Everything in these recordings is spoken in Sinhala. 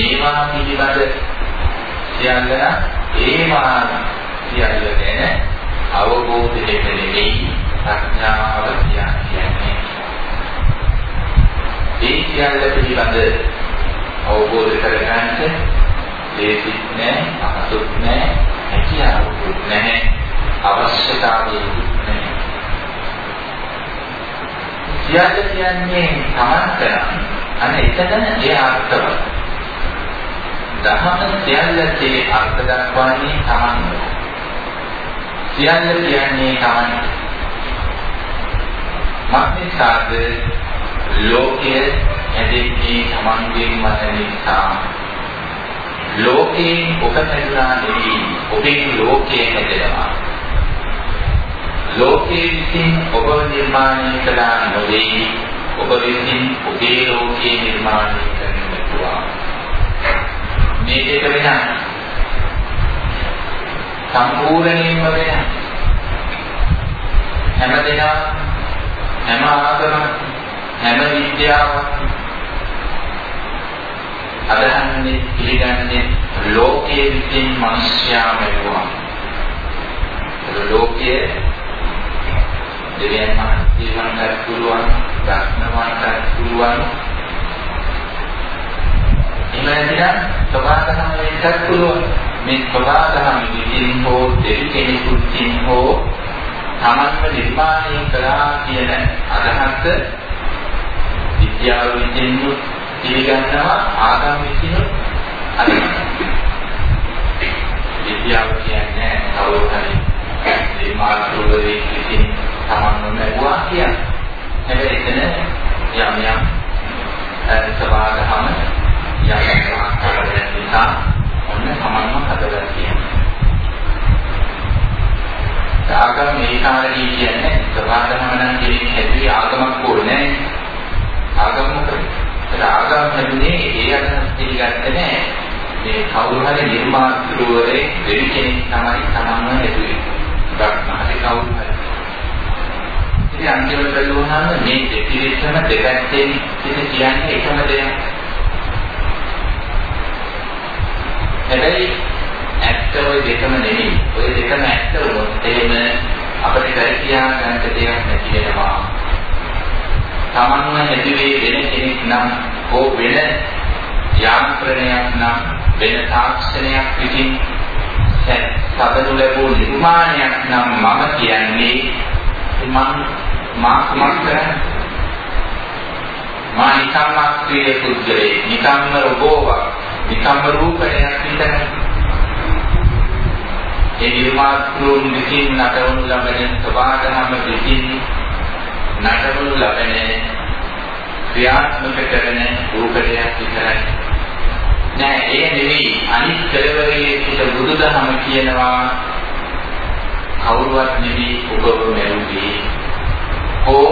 මේවා පිළිබඳ සියල්ල ඒවා සියල්ල ගැන අවබෝධයක නෙවෙයි ප්‍රඥාව කියන්නේ. ඒ සියල්ල පිළිබඳ අවබෝධ කරගන්න දේසිත් නැහැ, අහසුත් නැහැ, හැකියාවකුත් නැහැ, අවශ්‍යතාවයකුත් නැහැ. සියල්ල කියන්නේ තමන් කරන්නේ අන්න එතන ඒ අර්ථවත්. දහම සියල්ලේ අර්ථ දක්වන්නේ තමන්ව. සියල්ල කියන්නේ තමන්. මක්නිසාද ලෝකයේ ඇදෙන්නේ තමන්ගෙන් වන නිසා ලෝකයෙන් ඔබ හැදුනා නෙවෙයි ඔබෙන් ලෝකයේ හැදෙනවා ලෝකයේ විසින් ඔබ නිර්මාණය කළා නොවේ ඔබ විසින් ඔබේ ලෝකයේ නිර්මාණය කරනවා මේ දෙක වෙනස් සම්පූර්ණයෙන්ම වෙනස් හැමදෙනා හැම ආගමක් හැම විද්‍යාවක් අදහන්නේ පිළිගන්නේ ලෝකයේ විසින් මිනිස්යා මෙවුවා. ලෝකයේ දෙවියන් මහන්සියන්ට පුළුවන්, ධර්මවන්ට පුළුවන්. එහෙම සබාදහම වෙන්නත් පුළුවන්. මේ සබාදහම විසින් හෝ දෙවි කෙනෙකුටින් හෝ තමන්ව නිර්මාණය කළා කියන අදහස විද්‍යාව විසින් පිළිගන්නවා ආගම් විසින් අදහනවා. විද්‍යාව කියන්නේ කවුරු හරි මේ මාතෘකාවේ විසින් තමන්ව ලැබුවා කියන්නේ. හැබැයි එතන යම් යම් සමාදහම යම් ආකාරයක් නිසා ඔන්න තමන්ව හදලා තියෙනවා. ආගම මේ කාරණේ කියන්නේ සමාදහම නම් කෙනෙක් හැදුවේ ආගමක් ඕනේ ආගම මොකද? ඒක ආගම හැදුනේ ඒ අදහස් පිළිගත්තේ නැහැ. මේ කවුරු හරි නිර්මාතෘවරේ දෙවි කෙනෙක් තමයි තමන්ව හැදුවේ. බ්‍රහ්මහරි කවුරු හරි. ඉතින් අන්තිමට බැලුවහම මේ දෙපිරිසම දෙපැත්තෙන් ඉතින් කියන්නේ එකම දෙයක්. හැබැයි ඇත්ත ওই දෙකම නෙමෙයි. ওই දෙකම ඇත්ත වුණොත් එහෙම අපිට කර කියා ගන්න දෙයක් නැති වෙනවා. තමන්ව හැදුවේ වෙන කෙනෙක් නම් හෝ වෙන යාන්ත්‍රණයක් නම් වෙන තාක්ෂණයක් විසින් සබඳු ලැබූ නිර්මාණයක් නම් මම කියන්නේ මම මා කුමක් කරන්නේ මා නිකම්ම ක්‍රියේ පුද්ගලේ නිකම්ම රෝබෝවක් නිකම්ම රූපණයක් විතරයි ඒ නිර්මාතෘන් විසින් නටවනු ලබන සබාධනම විසින් නටවනු ලබන ක්‍රියාත්මක කරන රූපණයක් විතරයි. නෑ ඒ නෙවෙයි. අනිත් කෙලවරේ සිට බුදුදහම කියනවා කවුරුවත් නෙවෙයි ඔබව මැරුවේ හෝ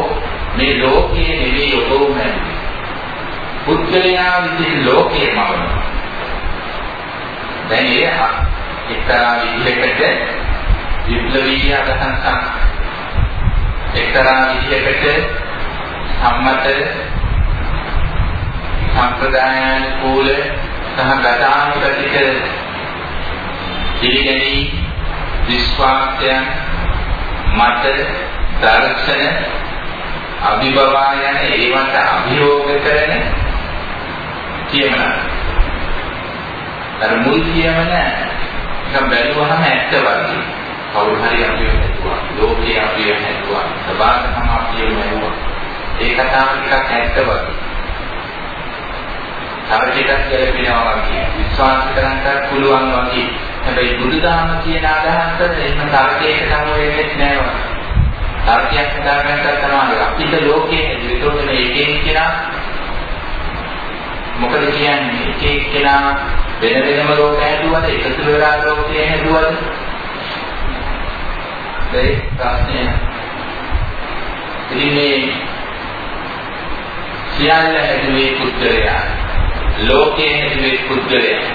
මේ ලෝකයේ නෙවෙයි ඔබව මැරුවේ පුද්ගලයා විසින් ලෝකයේ මවනවා. දැන් ඒ එක්තරා විදිහකට විප්ලවීය අදහසක් එක්තරා විදිහකට සම්මත සම්ප්‍රදායානුකූල සහ ගතානුගතික පිළිගැනීම් විශ්වාසයන් මත දර්ශන අභිබවා යන ඒවට අභියෝග කරන කියමන. අර මුල් කියමන නිකන් බැලුවහම ඇත්ත වගේ. කවුරු හරි අපිව හැදුවා. ලෝකේ අපිව හැදුවා. සබාධකම අපිව හැදුවා. ඒ කතාව ටිකක් ඇත්ත වගේ. තව ටිකක් ගැලපෙනවා වගේ. විශ්වාස කරන්න පුළුවන් වගේ. හැබැයි බුදුදහම කියන අදහස එහෙම තර්කයකට අනුව වෙන්නේ නැහැ. තර්කයක් හදාගන්නත් තමයි අපිට ලෝකයේ විතෝද මේ එක එක්කෙනා මොකද කියන්නේ එක එක්කෙනා වෙන වෙනම ලෝක හැදුවද එකතු වෙලා ලෝකයේ හැදුවද ඒ ප්‍රශ්නය. ඉතින් මේ සියල්ල හැදුවේ පුද්ගලයා. ලෝකයේ හැදුවේ පුද්ගලයා.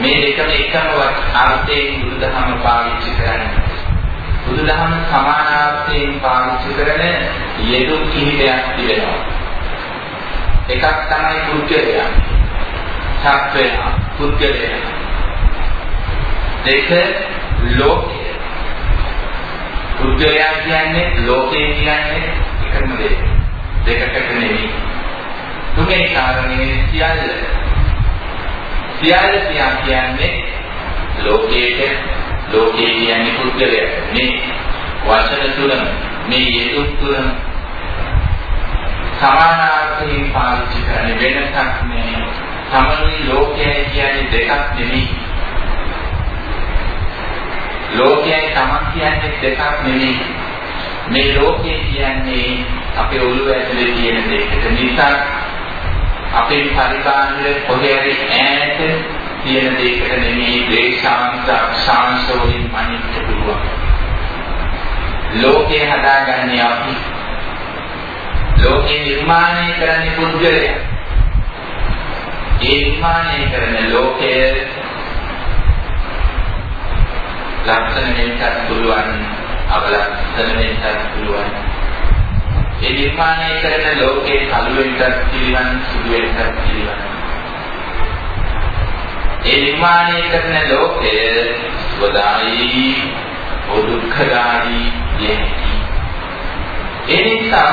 මේ දෙකම එකම අර්ථයෙන් බුදුදහම පාවිච්චි කරන්නේ. බුදුදහම සමානාර්ථයෙන් පාවිච්චි කරන යෙදුම් කිහිපයක් තිබෙනවා. එකක් තමයි පුද්ගලයා. සත්වයා. පුද්ගලයා. දෙක ලෝකය. පුද්ගලයා කියන්නේ ලෝකය කියන්නේ එකම දෙයක්. දෙකකට නෙවෙයි. තුන්වෙනි කාරණේ සියල්ල. සියල්ල කියන්නේ ලෝකයේ ලෝකේ කියන්නේ පුද්ගලයා. මේ වචන තුනම මේ යෙදුම් තුනම සමානාර්ථයෙන් පාවිච්චි කරන්නේ වෙනසක් නෑ. සමනුයි ලෝකය කියන්නේ දෙකක් නෙමෙයි. ලෝකයයි තමන් කියන්නේ දෙකක් නෙමෙයි. මේ ලෝකය කියන්නේ අපේ ඔළුව ඇතුලේ තියෙන දෙයකට නිසා අපේ පරිබාහිර කොහේ හරි ඈත තියෙන දෙයකට නෙමෙයි ද්වේෂාංශ අක්ෂාංශ වලින් අනිත්‍ය පුළුවන්. ලෝකේ හදාගන්නේ අපි. ලෝකේ නිර්මාණය කරන්නේ පුද්ගලයා. ඒ නිර්මාණය කරන ලෝකය ලක්ෂණ වෙනසක් පුළුවන්, අවලක්ෂණ වෙනසක් පුළුවන්. ඒ නිර්මාණය කරන ලෝකේ කළු වෙනසක් පිළිවන්, සුදු වෙනසක් පිළිවන්. ඒ නිර්මාණය කරන ලෝකය සුවදායි දුක්ඛදායි යැයි. ඒ නිසා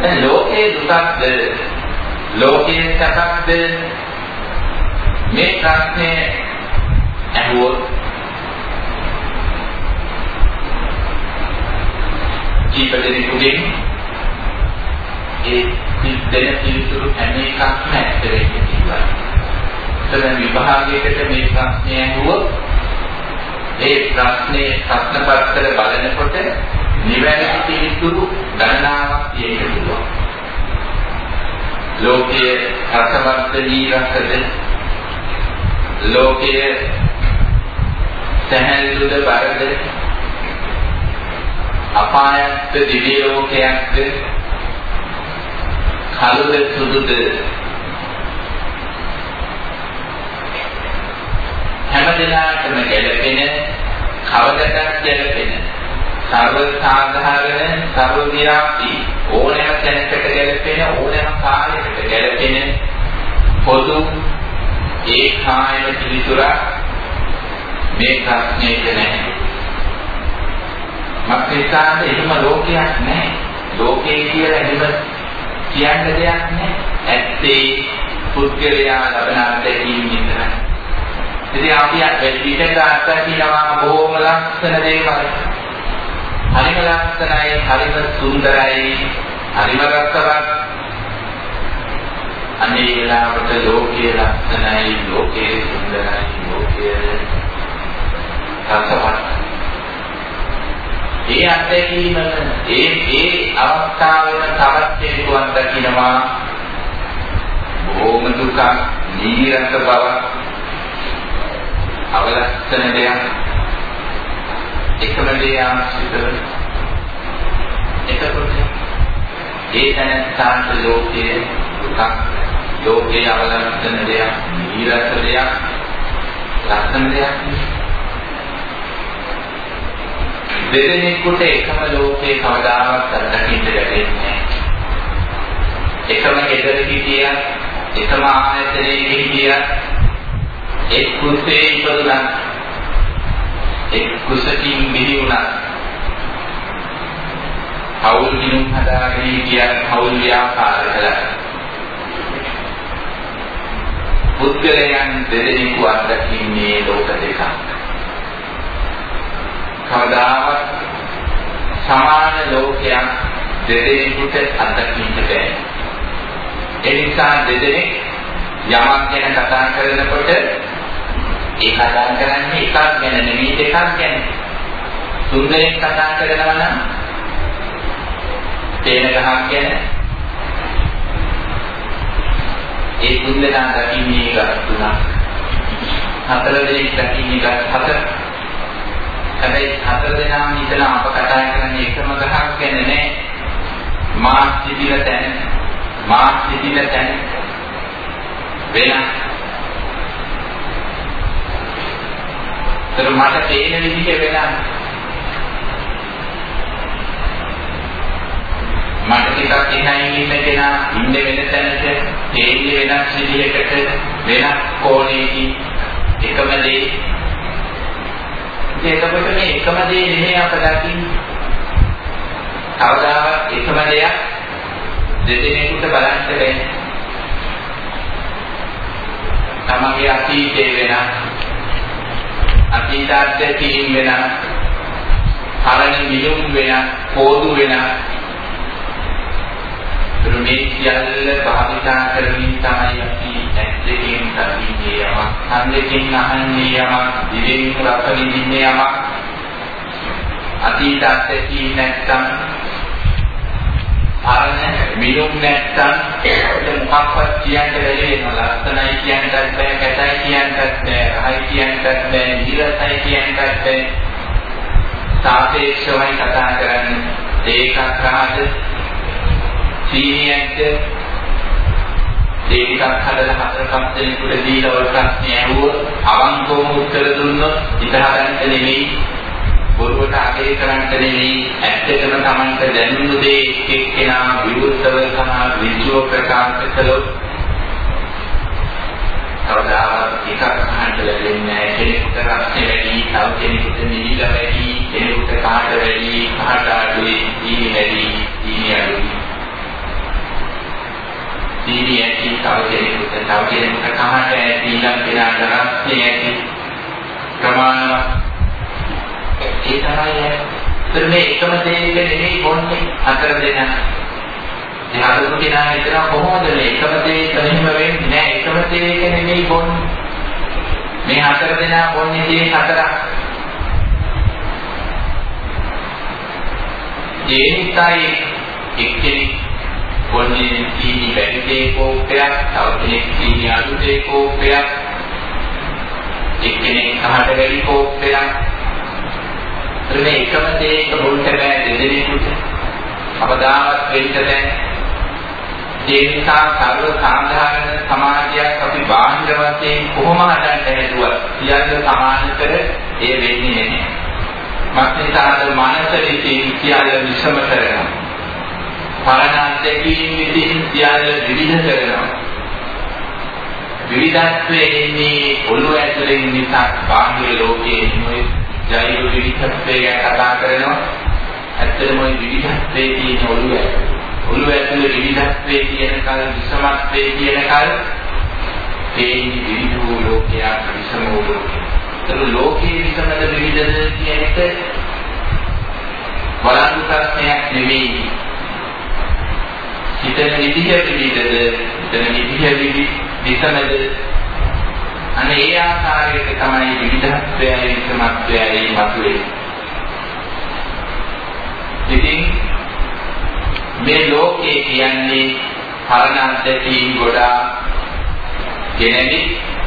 දැන් ලෝකේ දුකක්ද ලෝකයේ සැපක්ද මේ ප්‍රශ්නේ ඇහුවොත් කීප දෙනෙකුගෙන් ඒ දෙන පිළිතුරු හැම එකක්ම ඇත්ත වෙන්නේ කියලා. එතන විභාගයකට මේ ප්‍රශ්නය ඇහුවොත් ඒ ප්‍රශ්නේ ප්‍රශ්න පත්‍ර බලනකොට නිවැරදි පිළිතුරු ගණනාවක් තියෙන්න පුළුවන්. ලෝකයේ රසවත් නීරසද ලෝකයේ සහැල්ලුද බරද? අපායත් දිව්‍ය ලෝකයක්ද? කළුද සුදුද? හැම දිනාටම ගැළපෙන කවදටත් ගැළපෙන සර්ව සාධාරණ සර්ව විරාප්ති ඕනෑම තැනකට ගැළපෙන ඕනෑම කාලයකට ගැළපෙන පොදු ඒකායන පිළිතුරක් මේ ප්‍රශ්නේට නැහැ. මක්නිසාද එහෙම ලෝකයක් නැහැ. ලෝකේ කියලා එහෙම කියන්න දෙයක් නැහැ. ඇත්තේ පුද්ගලයා ලබන අත්දැකීම් විතරයි. ඉතින් අපි පිටට අත්දකිනවා බොහොම ලස්සන දේවල්. හරිම ලස්සනයි, හරිම සුන්දරයි, හරිම රසවත්. අනේ වෙලාවට ලෝකයේ ලස්සනයි, ලෝකයේ සුන්දරයි, ලෝකයේ රසවත්. ඒ අත්දැකීම ඒ ඒ අවස්ථාවෙම තවත් කෙනෙකුට දකින්නවා බොහොම දුක, නීරස බවක් අවලස්සන දෙයක්. එකම දේ ආශ්‍රිතව එතකොට ඒ තැනට ලෝකයේ දුක ලෝකයේ අවලස්සන දෙයක් නිරස දෙයක් ලස්සන දෙයක් දෙදෙනෙකුට එකම ලෝකේ කවදාවත් අත්දකින්න ලැබෙන්නේ නැහැ. එකම ගෙදර හිටියා, එකම ආයතනයේ හිටියා, එක් කුසේ ඉපදුණා, එක් කුසකින් බිහි වුණා. කවුල් දිනුම් හදාගෙන හිටියා, කවුල් ව්‍යාපාර කළා. පුද්ගලයන් දෙදෙනෙකු අත්දකින්නේ ලෝක දෙකක්. කවදාවත් සමාන ලෝකයක් දෙදෙනෙකුට අත්දකින්න බෑ. ඒ නිසා දෙදෙනෙක් යමක් ගැන කතා කරනකොට ඒ කතා කරන්නේ එකක් ගැන නෙවෙයි දෙකක් ගැන. තුන්දෙනෙක් කතා කරනවා නම් තේන ගහක් ගැන ඒ තුන්දෙනා දකින්නේ ගස් තුනක්. හතර දෙනෙක් දකින්නේ ගස් හතර. හැබැයි හතර දෙනාම හිතන අප කතා කරන්නේ එකම ගහක් ගැන නෑ. මා සිටින තැන මා සිටින තැන වෙනස්. ඒතර මට පේන විදිහ වෙනස්. මට ටිකක් එහයින් ඉන්න කෙනා ඉන්න වෙන තැනක තේන්නේ වෙනස් විදිහකට වෙනස් කෝණයකින් එකම දේ එතකොට මේ එකම දේ නෙමෙයි අප දකින්නේ. කවදාවත් එකම දෙයක් දෙදෙනෙකුට බලන්න බැහැ. තමගේ අතීතේ වෙන අතීත අත්දැකීම් වෙන පරණ මිලුම් වෙන පොදු වෙන මේ සියල්ල භාවිතා කරමින් තමයි අපි ඇත්තකින් දකින්නේ යමක්, හන්දකින් අහන්නේ යමක්, දිවෙන් රස විඳින්නේ යමක්. අතීත අත්දැකීම් නැත්තම් අරණ මිලුම් නැත්තම් මොකක්වත් කියන්න බැරි වෙනවා. ලස්සනයි කියන්නත් බෑ, කැතයි කියන්නත් බෑ, රහයි කියන්නත් බෑ, නිරසයි කියන්නත් බෑ. සාපේක්ෂවයි කතා කරන්නේ. ඒකක් රහද සීනියන්ට දෙකක් හදලා හතර පහ දෙනෙකුට දීලා ඔය ප්‍රශ්නේ ඇහුවොත් අවංකවම උත්තර දුන්නොත් ඉතහදන්ට නෙමෙයි. බොරුවට අගය කරන්න නෙමෙයි. ඇත්තටම Tamanට දැනුණු දේ එක්කෙනා විරුද්ධව සහ ඍජුව ප්‍රකාශ කළොත් කවදාවත් එකක් අහන්න ලැබෙන්නේ නැහැ. කෙනෙකුට රස්නේ වැඩි තව කෙනෙකුට නිවිල වැඩි කෙනෙකුට කාට වැඩි කාට අඩුයි ඊ වැඩි ඊ අඩුයි දීවි ඇති තව කෙනෙකුට තව කෙනෙකුට කහට ඇති ඊළඟ කෙනාට රස්නේ ඇති. ප්‍රමාණවත් ඒ තමයි ඒ. එකම දෙයක නෙමෙයි බොන්නේ අතර දෙන. ඒ හදපු කෙනා හිතනවා කොහොමද මේ එකම දෙයක මෙහෙම වෙන්නේ? නෑ එකම දෙයක නෙමෙයි බොන්නේ. මේ හතර දෙනා බොන්නේ දේ හතරක්. ඒ නිසායි එක්කෙනෙක් පොන්නේ සීනි වැඩි තේ කෝප්පයක්, තව කෙනෙක් සීනි අඩු තේ කෝප්පයක්, එක්කෙනෙක් කහට වැඩි කෝප්පයක්. එතන එකම තේක බොන්න බෑ දෙදෙනෙකුට. අවදාවත් වෙන්න බෑ. ඒ නිසා සර්ව සාධාරණ සමාජයක් අපි බාහිර වශයෙන් කොහොම හදන්න හැදුවත් සියල්ල සමාන කර ඒ වෙන්නේ නැහැ. මක්නිසාද මනස විසින් සියල්ල විෂම කරනවා. පරණ අත්දැකීම් විසින් සියල්ල විවිධ කරනවා. විවිධත්වයේ ඉන්නේ ඔළුව ඇතුලේ මිසක් බාහිර ලෝකයේ නෙමෙයි ජෛව විවිධත්වය ගැන කතා කරනවා. ඇත්තටම ওই විවිධත්වයේ තියෙන ඔළුව ඔළුව ඇතුලේ විවිධත්වයේ තියෙන කල විසමත්වයේ තියෙන කල ඒ විවිධ වූ ලෝකයක් විසම වූ ලෝකයක්. ඒක ලෝකයේ විසමද විවිධද කියන එක බලන්න ප්‍රශ්නයක් නෙවෙයි. හිතන විදිහ පිළිදද හිතන විදිහ විදි විසමද අනේ ඒ ආකාරයට තමයි විවිධත්වයයි විසමත්වයයි මතුවේ. ඉතින් මේ ලෝකේ කියන්නේ පරණ අත්දැකීම් ගොඩාක් ගෙනදි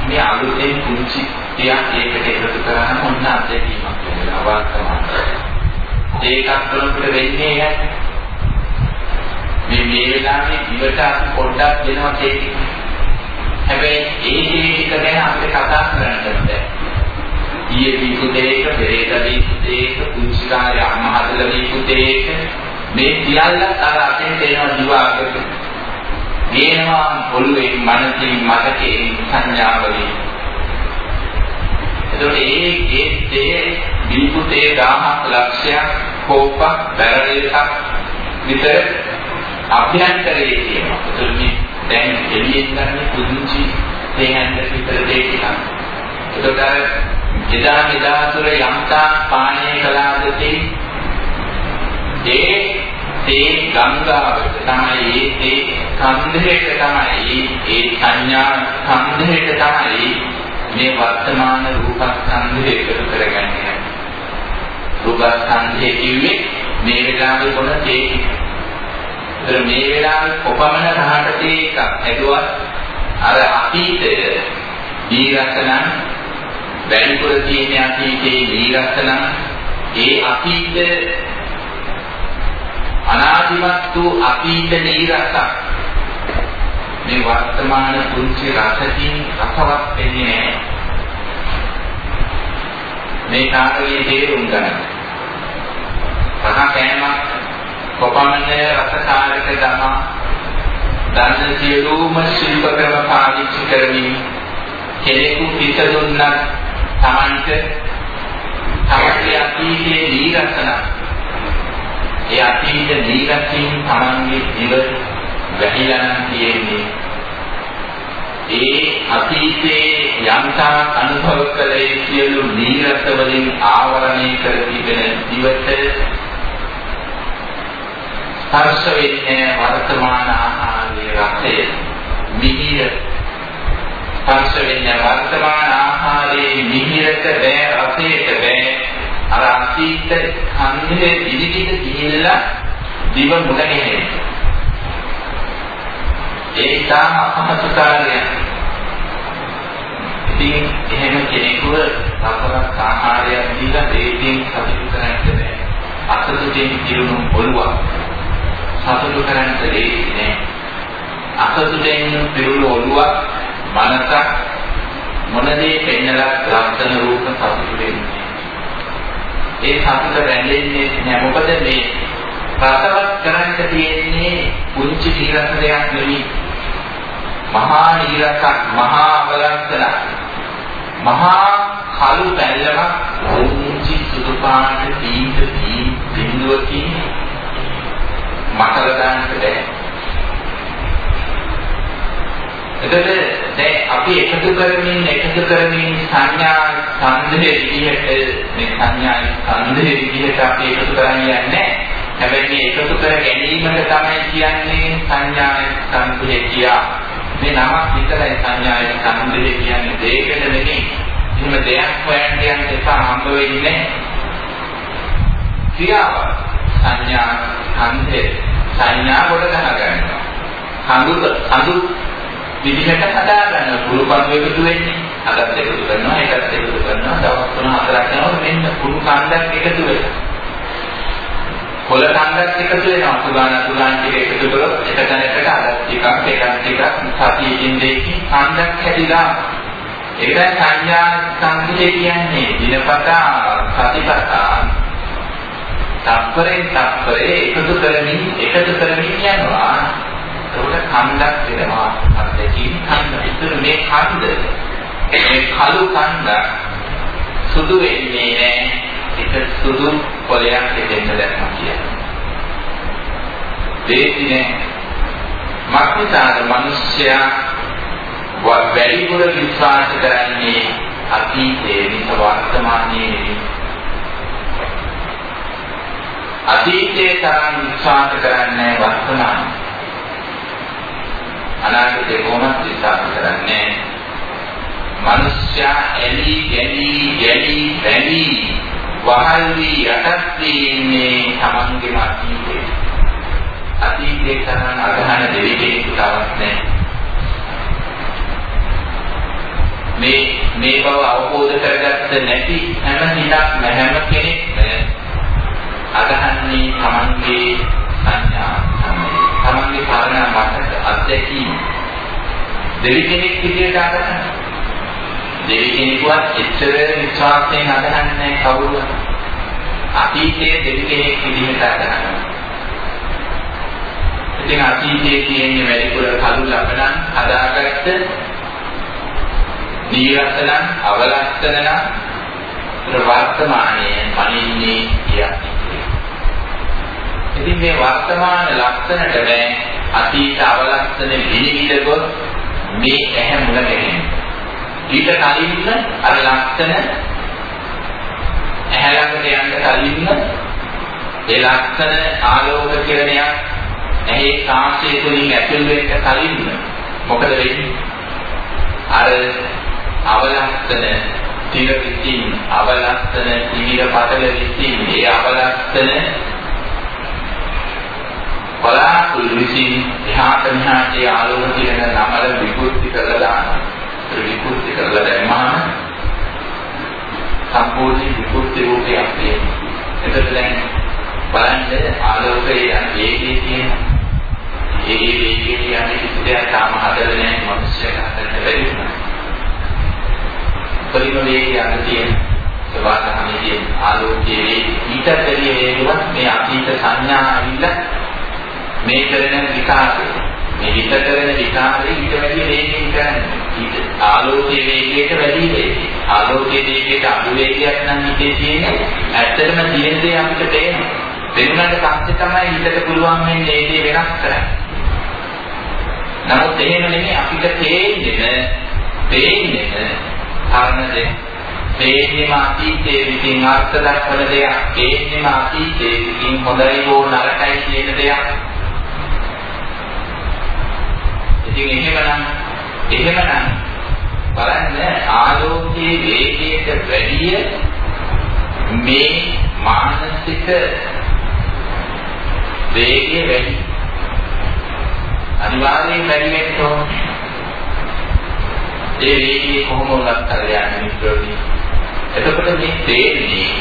මේ අලුතෙන් කුංචි ටිකක් ඒකට එකතු කරාම ඔන්න අත්දැකීමක් වෙනවා වාස්තවම. ඒකත් වලට වෙන්නේ නැහැ. මේ මේ වෙලාවේ ඉවට අපි පොඩ්ඩක් දෙනවා තේරෙන්නේ. හැබැයි ඒ දේ ටික ගැන අපිට කතා කරන්න බෑ. ඊයේ දීපු දෙයක, පෙරේද දීපු දෙයක, පුංචි කාලේ අම්මා හදලා දීපු දෙයක මේ සියල්ලත් අර අතෙන් තේනවා දිවාගට. මේනවා පොළුවේ මනසින් මතකේ සංඥාවලින්. එතකොට ඒ ඒ තේ දීපු තේ 1000ක් ලක්ෂයක් කෝපක් බැරල් එකක් විතර අභ්‍යන්තරයේ තියෙනවා. එතකොට මේ දැන් එළියෙන් ගන්න පුදුචි තේහන්න විතර දෙයක් ටිකක්. එතකොට එදා මෙදා තුර යම්තා පානය කළාද තේ ඒ තේ ගංගාවට තමයි ඒ කන්දේට තමයි ඒ සංඥා කන්දේට තමයි මේ වර්තමාන රූපස්කන්ධය එකතු කරගන්නේ. රූපස්කන්ධය කිව්වේ මේ වෙලාවේ කොන තේ. ඒතර මේ වෙලාවේ කොපමණ රහට තේ එකක් හැදුවත් අර අතීතය දීරසනම් වැඩිපුර තියෙන අතීතයේ දීරසනම් ඒ අතීත අනාදිමත් වූ අතීත නීරසක් මේ වර්තමාන පුංචි රසකින් රසවත් වෙන්නේ නැහැ. මේ කාර්යයේ තේරුම් ගන්න. රහ කෑමක් කොපමණ රසකාරක දම දන්න සියලුම ශිල්ප ක්‍රම පාවිච්චි කරමින් කෙනෙකු පිට දුන්නත් Tamanට තමන්ගේ අතීතයේ නීරසන ඒ අතීත නීරසින් තමන්ගේ දිව වැහිලා නම් තියෙන්නේ. ඒ අතීතයේ යම්තා අනුභව කළේ සියලු නීරස වලින් ආවරණය කර තිබෙන දිවට ස්පර්ශ වෙන්නේ වර්තමාන ආහාරයේ රසය. මිහිර. ස්පර්ශ වෙන්නේ වර්තමාන ආහාරයේ මිහිරට බෑ රසයට බෑ. අර අතීත ඛණ්ඩයේ දිවිදිට ගිහිල්ලා දිව මුලගෙන ඒ තාම අපහසුතාවය ඉතින් එහෙම කෙනෙකුව රසවත් ආහාරයක් දීලා දේකින් සතුටු කරන්න බෑ. අසතුටින් කිරුණු ඔළුවක්. සතුටු කරන්න දෙන්නේ නෑ අසතුටෙන් පිරුණු ඔළුවක් මනසක් මොන දේ පෙන්නලත් ලක්ෂණ රූප සතුටු වෙන්නේ. ඒ සතුට රැඳෙන්නේ නෑ මොකද මේ රසවත් කරන්න තියෙන්නේ පුංචි නීරස දෙයක් නෙවෙයි. මහා නීරසක් මහා අවලංකන මහා කළු පැල්ලමක් පුංචි සුදු පාට තීන්ද තී බිඳුවකින් මකල ගන්නට බැහැ. එතකොට දැන් අපි එකතු කරමින් එකතු කරමින් සංඥා සංදේ විදිහට මේ සංඥා සංදේ විදිහට අපි එකතු කරන්නේ නැහැ. හැබැයි මේ එකතු කර ගැනීමට තමයි කියන්නේ සංඥා සංදේ කියා. මේ නමක් විතරයි සංඥා සංදේ කියන්නේ දෙයකට නෙමෙයි. එහෙම දෙයක් හොයන්න යන්න එපා හම්බ වෙන්නේ ක්‍රියාව සංඥා සංදේ සංඥා කොට ගහ ගන්නවා. හඳු හඳු විදිහට හදාගන්න කුරුපන් එකතු වෙන්නේ. අදත් එකතු කරනවා, එකත් එකතු කරනවා, දවස් තුන හතරක් යනකොට මෙන්න කුරු කන්දක් එකතු වෙනවා. කොළ කන්දක් එකතු වෙනවා. සුගාන සුගාන ටික එකතු කරොත් එක තැනකට අදත් ටිකක්, එකක් ටිකක් සතියකින් දෙකකින් කන්දක් හැදිලා ඒක සංඥා සංකේතය කියන්නේ දිනපතා සතිපතා තප්පරෙන් තප්පරේ එකතු කරමින් එකතු කරමින් යනවා එතකොට කන්දක් වෙනවා අත්දැකීම් කන්ද. ඒතර මේ කන්ද මේ කළු කන්ද සුදු වෙන්නේ නැහැ. ඒක සුදු පොලයක් දෙන්න දැක්ම කියන්නේ. දෙන්නේ මක්නිසාද මිනිස්සයා වැඩිපුර විශ්වාස කරන්නේ අතීතයේ මිස වර්තමානයේ නෙවෙයි. අතීතයේ තරම් විශ්වාස කරන්නේ වර්තමානයේ. අනාගතේ කොහොමද විශ්වාස කරන්නේ? මිනිස්යා එලි ගැලි ගැලි බැලි වහල් වී යටත් වීන්නේ තමන්ගේම අතීතේ. අතීතේ තරම් අගහන දෙවිදේ තවත් නැහැ. මේ මේ බව අවබෝධ කරගත්ත නැති හැම හිතක් හැම කෙනෙක්ම අගහන්නේ තමන්ගේ සංඥා තමන්ගේ කාරණා මතක අත්දැකීම දෙවි කෙනෙක් විදියට අරගෙන දෙවි කෙනෙකුවත් එච්චර විශ්වාසයෙන් අදහන්නේ කවුරුවත්. අතීතයේ දෙවි කෙනෙක් විදිහට අදහනවා. ඉතින් අතීතයේ තියෙන වැඩිපුර කළු ලබනන් හදාගත්ත නීරසනම් අවලස්සනනම් වර්තමානයේ පණින්නේ කියන්නේ. ඉතින් මේ වර්තමාන ලක්ෂණට බෑ අතීත අවලස්සන විනිවිද ගොස් මේ ඇහැ මුල ගැහෙන්නේ. ඊට කලින් අර ලක්ෂණ ඇහැ ළඟට යන්න කලින් ඒ ලක්ෂණ ආලෝක කිරණයක් ඇහි කාංශය තුලින් ඇතුල් වෙන්න කලින් මොකද වෙන්නේ? අර අවලක්ෂණ තිර විසින් අවලක්ෂණ ඉවිල පතල විසින් ඒ අවලක්ෂණ බලාකුළු විසින් එහාට මෙහාට ආලෝක කිරණ නමල විකෘති කරලා දානවා. විකෘති කරලා දැම්මහම සම්පූර්ණ විකෘති රූපයක් තියෙනවා. එතකොට දැන් බලන්න ආලෝකයේ යන වේගය තියෙනවා. ඒ වේගය කියන්නේ කිසි දෙයක් තාම හදලා නැහැ මිනිස්සුන්ට හදන්න බැරි වුණා. පරිම වේගය යන තියෙන සවාතහමේ තියෙන ආලෝකයේ වේගය ඊට පෙරිය වේගවත් මේ අතීත සංඥා ඇවිල්ලා මේ කරන විකාශය මේ හිත කරන විකාශය ඊට වැඩි වේගයෙන් කරන්නේ ඊට ආලෝකයේ වේගයට වැඩි වේගය. ආලෝකයේ වේගයට අඩු වේගයක් නම් හිතේ තියෙන්නේ ඇත්තටම තියෙන දේ අපිට පේනවා. පෙනුනට පස්සේ තමයි හිතට පුළුවන් වෙන්නේ ඒ දේ වෙනස් කරන්න. නමුත් එහෙම නෙමෙයි අපිට පේන්නේ පේන්නේ කාරණේ පේන්නේම අතීතයේ විසින් අර්ථ දක්වන දෙයක්. පේන්නේම අතීතයේ විසින් හොඳයි හෝ නරකයි කියන දෙයක්. ඉතින් එහෙමනම් එහෙමනම් බලන්න ආලෝකයේ වේගයට වැඩිය මේ මානසික වේගය වැඩි. අනිවාර්යයෙන් වැඩි වෙන්න ඕනේ. ඒ වේගය කොහොම වුණත් හරියන්නේ මිත්‍රෝනි. එතකොට මේ තේරෙන්නේ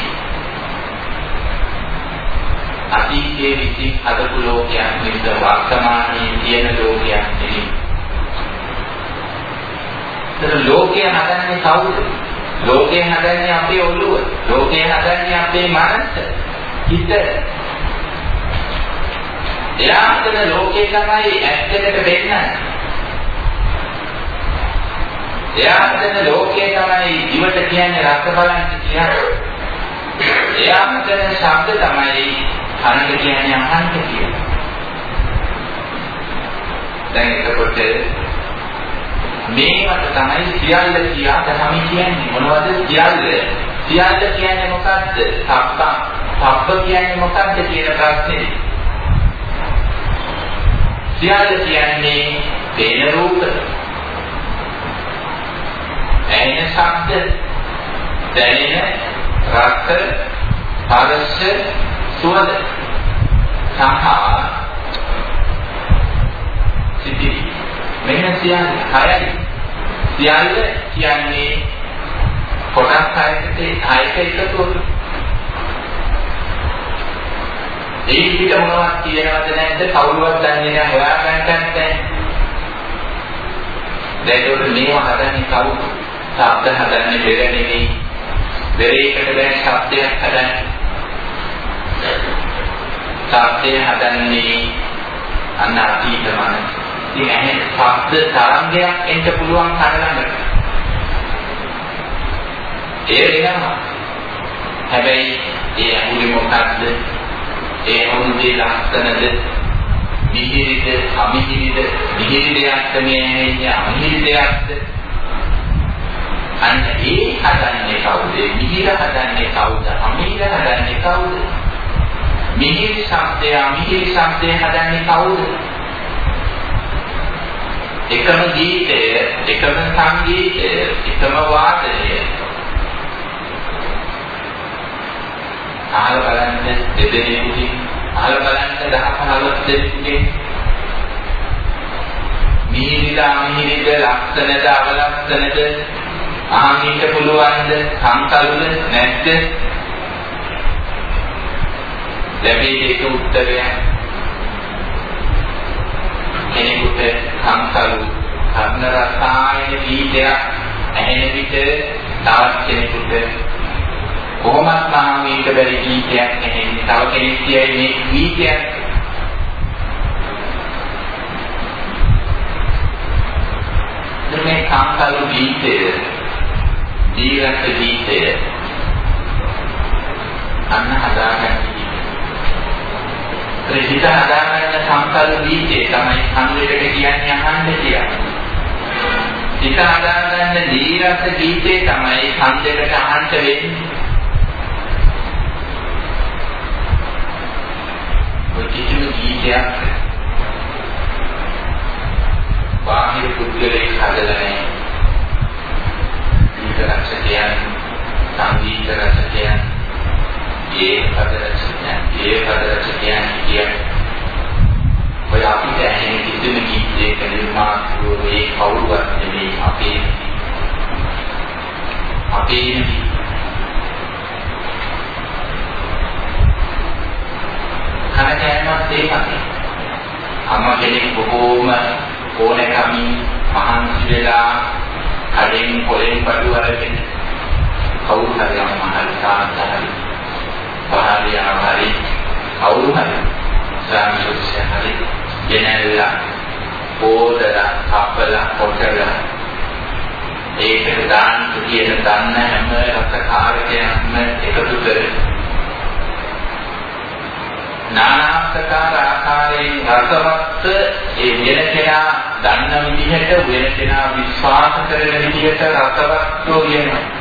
අතීතයේ විසින් හදපු ලෝකයක් නෙවෙයි වර්තමානයේ තියෙන ලෝකයක් නෙවෙයි. ඒතර ලෝකය හදන්නේ කවුද? ලෝකය හදන්නේ අපේ ඔළුව. ලෝකය හදන්නේ අපේ මනස. හිත. එයාටම ලෝකේ තමයි ඇත්තට වෙන්නේ. එයාටම ලෝකේ තමයි ඉවට කියන්නේ රස බලන්න කියන්නේ. එයාටම ශබ්ද තමයි කනට කියන්නේ අහන්න කියන්නේ. දැන් එතකොට මේවට තමයි සියල්ල කියා ධර්ම කියන්නේ. මොනවද සියල්ල? සියල්ල කියන්නේ මොකද්ද? සබ්බ. සබ්බ කියන්නේ මොකද්ද කියන ප්‍රශ්නේ? සියල්ල කියන්නේ පේන රූප. ඇහෙන ශබ්ද දැනෙන රස පරස්ස සුවඳ. සහ මෙන්න සියල්ල හයයි සියල්ල කියන්නේ කොටස් හයකට හයක එකතුවක. ඒ පිට මොනවද කියනවද නැද්ද කවුරුවත් දන්නේ නැහැ හොයාගන්නත් නැහැ. දැන් ඒක මේවා හදන්නේ කවුද? ශබ්ද හදන්නේ බෙර නෙමෙයි. බෙරේකට බෑ ශබ්දයක් හදන්නේ. ශබ්දය හදන්නේ අන්න අතීත මනස. ඉතින් ඇහෙන ශබ්ද තරංගයක් එන්න පුළුවන් කනලඟට. ඒ වෙනවා. හැබැයි ඒ ඇහුනේ මොකද්ද? ඒ ඇහුනේ ලක්ෂණද? මිහිරිද, අමිහිරිද, මිහිරි දෙයක්ද මේ ඇහෙන්නේ අමිහිරි දෙයක්ද? අන්න ඒ හදන්නේ කවුද? මිහිර හදන්නේ කවුද? අමිහිර හදන්නේ කවුද? මිහිරි ශබ්දය, අමිහිරි ශබ්දය හදන්නේ කවුද? එකම ගීතය, එකම සංගීතය, එකම වාදනය. අහලා බලන්න දෙදෙනෙකුකින් අහලා බලන්න 10 15 දෙනෙකුකින් මිහිරිදා මිහිරිද ලක්ෂණද අවලක්ෂණද අහන්නට පුළුවන්ද සංකල්පද නැද්ද ලැබී ඒක උත්තරයක් කෙනෙකුට සංකල්ප කර්ණ රසායන ගීතයක් ඇහෙන විට තවත් කෙනෙකුට කොහොමත් මහා මේක බැරි ගීතයක් ඇහෙන්නේ? තව කෙනෙක් කියයි මේ ගීතයක් මේ කාංකලු ගීතය දීර්ඝ ගීතය අන්න හදාගන්න ඒ හිත හදාගන්න සංකල්ප දීපේ තමයි සංවේදක කියන්නේ අහන්න කියන්නේ. හිත හදාගන්න දීරස ගීතේ තමයි සංදේකට අහන්න වෙන්නේ. ඔය කිසිම ගීතයක් බාහිර පුද්ගලෙක් හදලා නැහැ. ගීත රචකයන්, සංගීත රචකයන්, ඒ පද රචකයන්, ඒ පද රචකයන් කියන්නේ ඔය අපිට ඇහෙන කිසිම ගීතයක නිර්මාතෘ මේ කවුරුවත් නෙමෙයි අපේ අපේ කනකෑමත් ඒකයි. අම්මා කෙනෙක් බොහෝම ඕනකමින් මහන්සි වෙලා කඩෙන් පොලෙන් බඩු අරගෙන කවුරු හරි අම්මා හරි තාත්තා හරි පහලියා හරි කවුරු හරි සාමිෂුෂ්‍ය හරි ගෙනල්ලා පොදලා කපලා කොටලා ඒකට දාන්න කියන දන්න හැම රසකාරකයක්ම එකතු කරගෙන නානාත්කාර ආකාරයෙන් රසවත් ඒ වෙන කෙනා දන්න විදිහට වෙන කෙනා විශ්වාස කරන විදිහට රසවත්ෝ කියනවා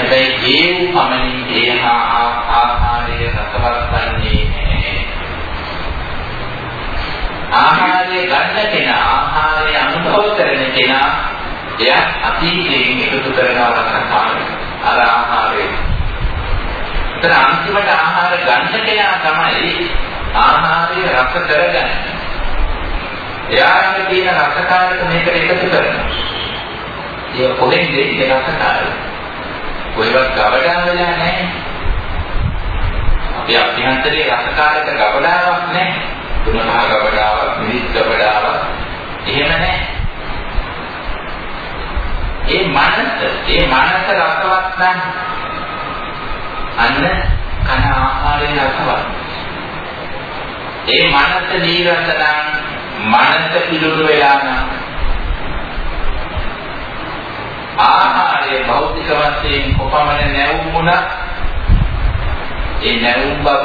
හැබැයි ඒ වූ පමණින් ඒ හා ආහාරය රසවත් වන්නේ නැහැ. ආහාරය ගන්න කෙනා ආහාරය අනුභව කරන කෙනා එයා අතීතයෙන් එකතු කරනවා රසකාරය. අර ආහාරය. ඒතර අන්තිමට ආහාර ගන්න කෙනා තමයි ආහාරය රස කරගන්නේ. එයාගේ තියෙන රසකාරක මේකට එකතු කරනවා. ඒ කොහෙන්ද ඒ රසකාරය? කොහෙවත් ගවඩා වෙලා නැහැ. අපි අභ්‍යන්තරයේ රසකාරක ගවඩාවක් නැහැ. තුනහ ගවඩාවක්, මිනිස් ගවඩාවක් එහෙම නැහැ. ඒ මනස, ඒ මනස රසවත් නම් අන්න කන ආහාරයේ රසවත්. ඒ මනස නීරස නම් මනස පිළිතුරු වෙලා නම් ආහාරය භෞතික වශයෙන් කොපමණ නැවුමුණා ඒ නැවුම් බව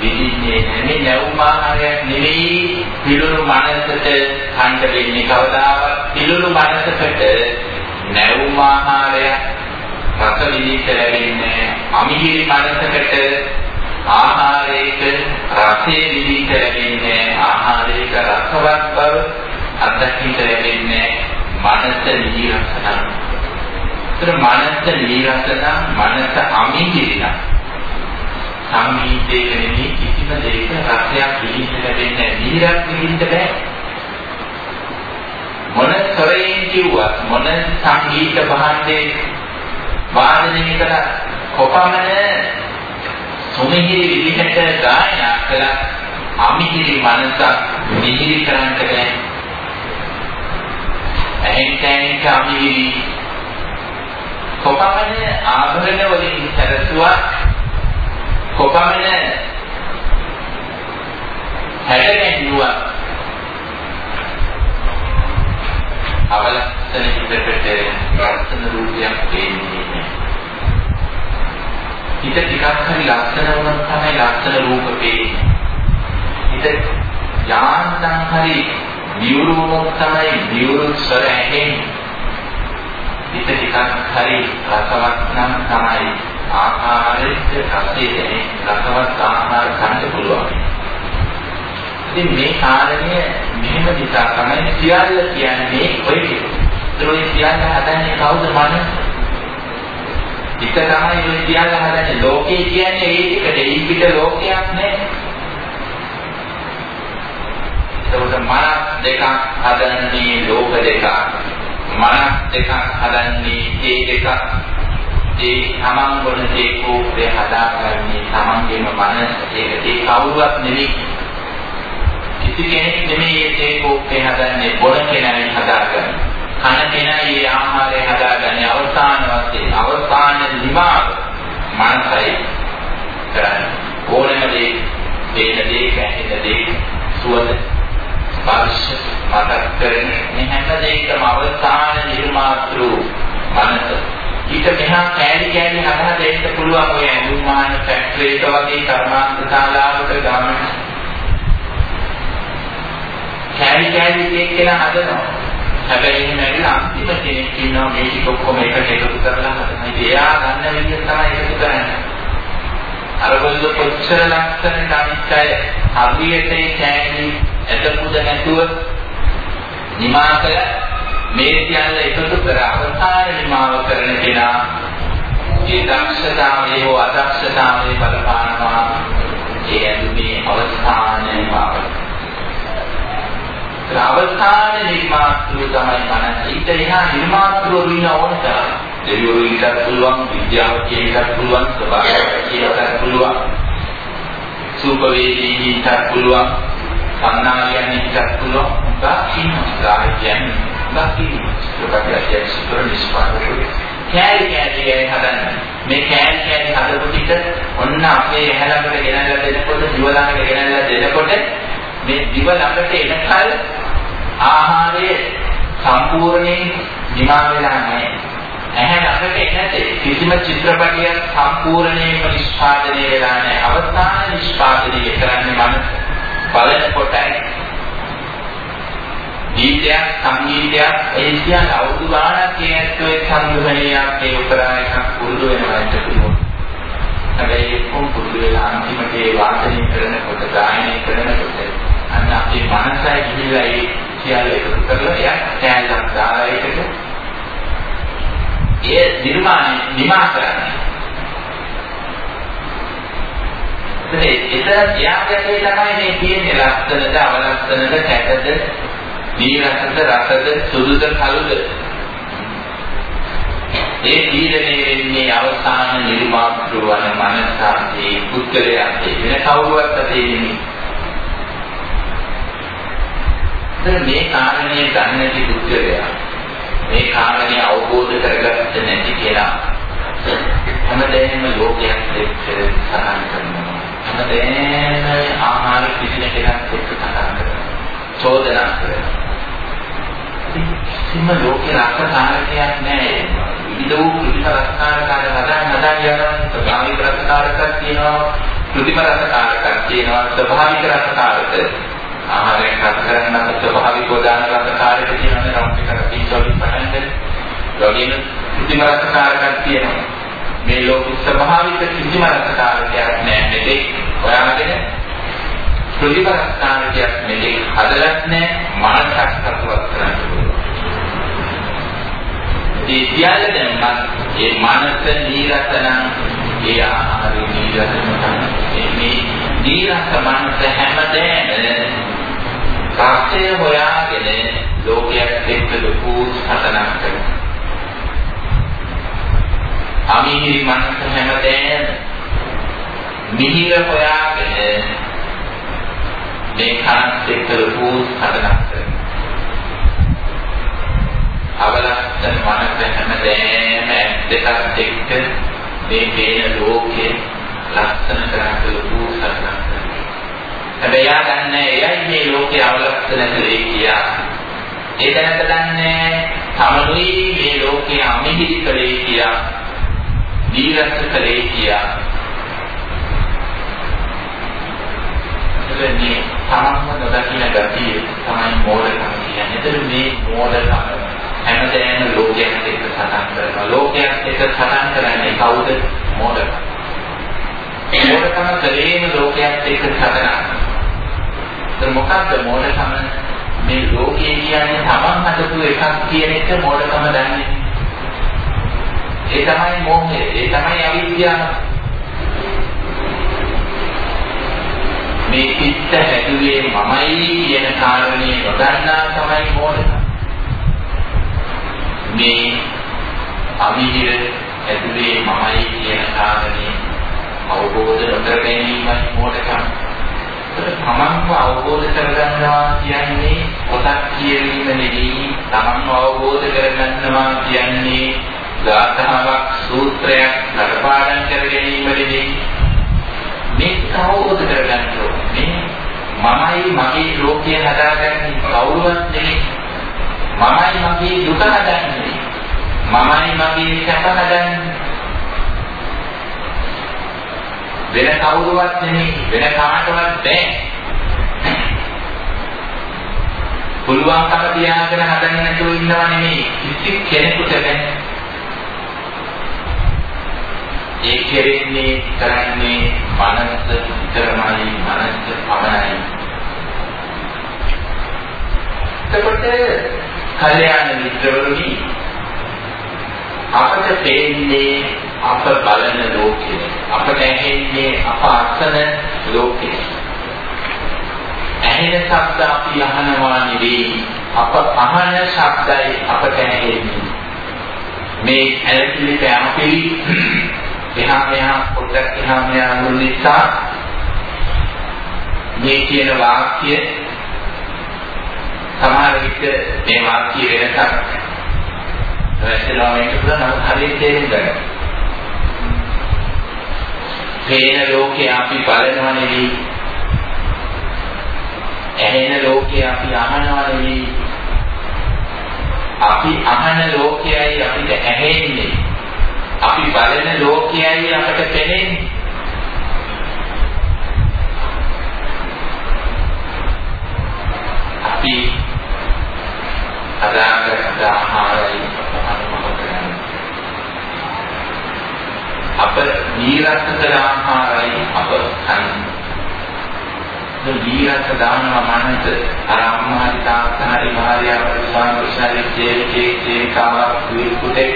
විඳින්නේ නැහැ නැවුම් ආහාරයක් නෙවෙයි පිළුණු මනසට කන්න වෙන්නේ කවදාවත්. පිළුණු මනසකට නැවුම් ආහාරයක් රස විඳින්න ලැබෙන්නේ අමිහිරි මනසකට ආහාරයක රසයේ විඳින්න ලැබෙන්නේ ආහාරයක රසවත් බව අත්දැකීම් ලැබෙන්නේ මනස නිරසන ඒතර මනස නීරස නම් මනස අමිහිරි නම් සංගීතයක නෙමෙයි කිසිම දෙයක රසයක් විඳින්න ලැබෙන්නේ නැහැ. නීරස් විඳින්න බෑ. මොන ස්වරයෙන් කිව්වත් මොන සංගීත භාණ්ඩේ වාදනය කළා කොපමණ සුමිහිරි විදිහට ගායනා කළා අමිහිරි මනසක් මිහිරි කරන්න බෑ. ඇහෙන් කැනෙන් අමිහිරි කොපමණ ආභරණ වලින් සැරසුවා කොපමණ හැඩගැන්වුවා අවලස්සන හිතකට ලස්සන රූපයක් පේන්නේ හිත ටිකක් හරි ලස්සන වුණොත් තමයි ලස්සන රූප පේන්නේ. හිත යාන්තම් හරි විවුරු වුණොත් තමයි විවුරු ස්වර ඇහෙන්නේ. හිත ටිකක් හරි රසවත් නම් තමයි ආහාරයේ රසයේ රසවත් ආහාර ගන්න පුළුවන්. ඉතින් මේ කාරණය මෙහෙම නිසා තමයි සියල්ල කියන්නේ ඔය ටික. ඒ සියල්ල හදන්නේ කවුද මනස? හිත තමයි ඔය සියල්ල හදන්නේ. ලෝකේ කියන්නේ ඒ ටිකට ඒ පිට ලෝකයක් නෑ. ඒකට මනස් දෙකක් හදන්නේ ලෝක දෙකක්. මනස් දෙකක් හදන්නේ ඒ දෙක ඒ තමන් වන දේ කෝපය හදාගන්නේ තමන්ගේම මනස ඒක ඒ කවුරුවත් නෙවෙයි කිසි කෙනෙක් නෙමෙයි මේ තේ කෝප්පේ හදන්නේ බොන කෙනයි හදාගන්නේ. කන කෙනයි මේ ආහාරය හදාගන්නේ අවසාන වශයෙන් අවසාන නිමාව මනසයි කරන්නේ. ඕනම දේ, වේන දේ, කැහෙන දේ, සුවඳ, ස්පර්ශ, මතක් කරගෙන මේ හැම දෙයකම අවසාන නිර්මාතෘ මනස ඊට මෙහා කෑලි කෑලි හදා දෙන්න පුළුවන් ඔය නිර්මාණ ෆැක්ටරි එක වගේ කර්මාන්ත ශාලාවක ගමන. කෑලි කෑලි දෙයක් කියලා හදනවා. හැබැයි එහෙම ඇවිල්ලා අන්තිම කෙනෙක් ඉන්නවා මේ ටික ඔක්කොම එකට එකතු කරලා හදනවා. ඉතින් එයා ගන්න විදිහ තමයි එකතු කරන්නේ. අරගොල්ලෝ කොච්චර ලක්ෂණ අනිත්‍යය හරියට ඒ කෑලි එතකුද නැතුව නිමාකල මේ සියල්ල එකතු කර අවසාන නිමාව කරන කෙනා ඒ දක්ෂතාවයේ හෝ අදක්ෂතාවයේ බලපානවා ඒ ඇතුමේ අවසාන නිමාව. අවසාන නිර්මාතෘ තමයි මනස. ඊට එහා නිර්මාතෘ වෙන ඕනට දෙවියෝ ඊටත් පුළුවන් විද්‍යාව කියන්නත් පුළුවන් ස්වභාවය කියන්නත් පුළුවන් සූපවේදී ඊටත් පුළුවන් සංනාගයන් ඊටත් පුළුවන් උගා කියනවා කියන්නේ දකින්න. ඒකට ඇයි සුතර නිස්පාදකෝ කෑලි කෑලි හදන්න. මේ කෑලි කෑලි හදපු ටික ඔන්න අපේ ඇහැලකට ගෙනල්ලා දෙනකොට දිව ළඟට ගෙනල්ලා දෙනකොට මේ දිව ළඟට එනකල් ආහාරයේ සම්පූර්ණයෙන් නිමා වෙලා නැහැ. ඇහැ ළඟට එනතේ කිසිම චිත්‍රපටයක් සම්පූර්ණයෙන්ම නිෂ්පාදනය වෙලා නැහැ. අවසාන නිෂ්පාදනය කරන්නේ මනස බලන කොටයි ගීතයක් සංගීතයක් ඒ කියන අවුරුදු ගාණක් ඒ ඇත්තෝ එක් සංගමණයක් ඒ උපරා එකක් පුරුදු වෙනවා පුළුවන්. හැබැයි කොම් පුරුදු වෙලා අන්තිමට ඒ වාදනය කරනකොට ගායනය කරනකොට අන්න අපේ මනසයි ගිහිලා ඒ සියල්ල එකතු කරලා එයා කෑල්ලක් දාලා ඒකට ඒ නිර්මාණය නිමා කරන්නේ. එතන එයාගේ තමයි මේ තියෙන්නේ ලස්සනද අවලස්සනද කැටද දීනසද රසද සුදුද කළුද ඒ තීරණය වෙන්නේ අවසාන නිර්මාතෘ වන මනසාගේ පුද්ගලයාගේ වෙන කවුරුවත් අතේ නෙමෙයි. මේ කාරණේ දන්නේ නැති පුද්ගලයා මේ කාරණේ අවබෝධ කරගත්තේ නැති කියලා හැමදේම ලෝකයක් එක්ක සාහන කරනවා. හැමදේම ආහාර පිළින කෙනෙක් එක්ක සාහන කරනවා. චෝදනා කරනවා. කිසිම ලෝකේ රක්ෂකාරකයක් නැහැ. විවිධ වූ කෘතිම රක්ෂකාරකාර හදාන්න හදාන්න යනවා. ස්වභාවික රක්ෂකාරකක් තියෙනවා. කෘතිම රක්ෂකාරකක් තියෙනවා. ස්වභාවික රක්ෂකාරක. ආහාරයෙන් රස කරන්න ස්වභාවික දාන රක්ෂකාරක තියෙනවා. රොම් එකට පිටෝලින් පටන් ගන්න. යෝගින කෘතිම රක්ෂකාරකක් තියෙනවා. මේ ලෝක ස්වභාවික කිසිම රක්ෂකාරකයක් නැහැ. මෙතේ ඔයාගෙන ප්‍රතිපස්ථානයක් මෙලේ හදලත් නැහැ මනසක් සතුටක් කරන්න පුළුවන්. ඒ සියල්ල දැම්මත් ඒ මනස නීරසනම් ඒ ආහාර නීරසම තමයි. මේ නීරස මනස හැමදේම සත්‍ය හොයාගෙන ලෝකයක් එක්ක ලොකු සටනක් කරනවා. අමිහිරි මනස හැමදේම මිහිර හොයාගෙන මේ කනත් එක්ක ලොකු හදනක් කරනවා. අවලස්සන මනස හැමදේම දෙකත් එක්ක මේ පේන ලෝකේ ලස්සන කරන්න ලොකු හදනක් කරනවා. හැබැයි යා දන්නේ එයයි මේ ලෝකේ අවලස්සන කලේ කියා. ඒ දැනට දන්නේ තමනුයි මේ ලෝකේ අමිහිරි කලේ කියා. දීරස් කලේ කියා. එතකොට තමන්ම නොදකින ගතිය තමයි මෝඩකම කියන්නේ. එතන මේ මෝඩකම හැමදේම ලෝකයක් එක්ක සටන් කරනවා. ලෝකයක් එක්ක සටන් කරන්නේ කවුද? මෝඩකම. මෝඩකම කලේම ලෝකයක් එක්ක සටනක්. ඒත් මොකක්ද මෝඩකම? මේ ලෝකයේ කියන්නේ තමන් හදපු එකක් කියන එක මෝඩකම දන්නේ. ඒ තමයි මෝහය. ඒ තමයි අවිද්‍යාව. මේ පිට හැදුවේ මමයි කියන කාරණේ නොදන්නා තමයි මොඩකම. මේ අමිහිර හැදුවේ මමයි කියන කාරණේ අවබෝධ නොකර ගැනීමයි මොඩකම. තමන්ව අවබෝධ කරගන්නවා කියන්නේ පොතක් කියවීම නෙවෙයි තමන්ව අවබෝධ කරගන්නවා කියන්නේ ගාථාවක් සූත්‍රයක් නඩපාඩම් කර ගැනීම නෙවෙයි මේක අවබෝධ කරගන්න ඕනේ. මමයි මගේ ලෝකය හදාගන්නේ කවුරුවත් නෙවෙයි මමයි මගේ දුක හදන්නේ මමයි මගේ සැප හදන්නේ වෙන කවුරුවත් නෙමෙයි. වෙන කාටවත් බෑ. පුළුවන්කම තියාගෙන හදන්න නැතුව ඉන්නව නෙමෙයි. කිසි කෙනෙකුට බෑ. ඒ කෙරෙන්නේ කරන්නේ මනස විතරමයි මනස පමණයි. එතකොට කල්යාණ මිත්‍රවරුනි අපට පේන්නේ අප බලන ලෝකෙ අපට ඇහෙන්නේ අප අසන ලෝකෙ ඇහෙන ශබ්ද අපි අහනවා නෙවෙයි අප අහන ශබ්දයි අපට ඇහෙන්නේ. මේ ඇලකිලි කැමපිලි එහා මෙහා පොඩ්ඩක් එහා මෙහා යන නිසා මේ කියන වාක්‍ය සමහර විට මේ වාක්‍ය වෙනසක් වැටෙනවා මේක පුරා නමුත් හරියට තේරුම් ගන්න. පේන ලෝකේ අපි බලනවා නෙවෙයි. ඇහෙන ලෝකේ අපි අහනවා නෙවෙයි. අපි අහන ලෝකයයි අපිට ඇහෙන්නේ. අපි බලන ලෝකයයි අපට පෙනෙන්නේ. අපි හදාගත්ත ආහාරයි අප නීරස කළ ආහාරයි අප කන්නේ. නීරස දානවා මනස අර අම්මාරි තාත්තහරි මාර්යාව ස්වාමීෂාරි ජීවිතේ ජීවිකාවක් විකුටේ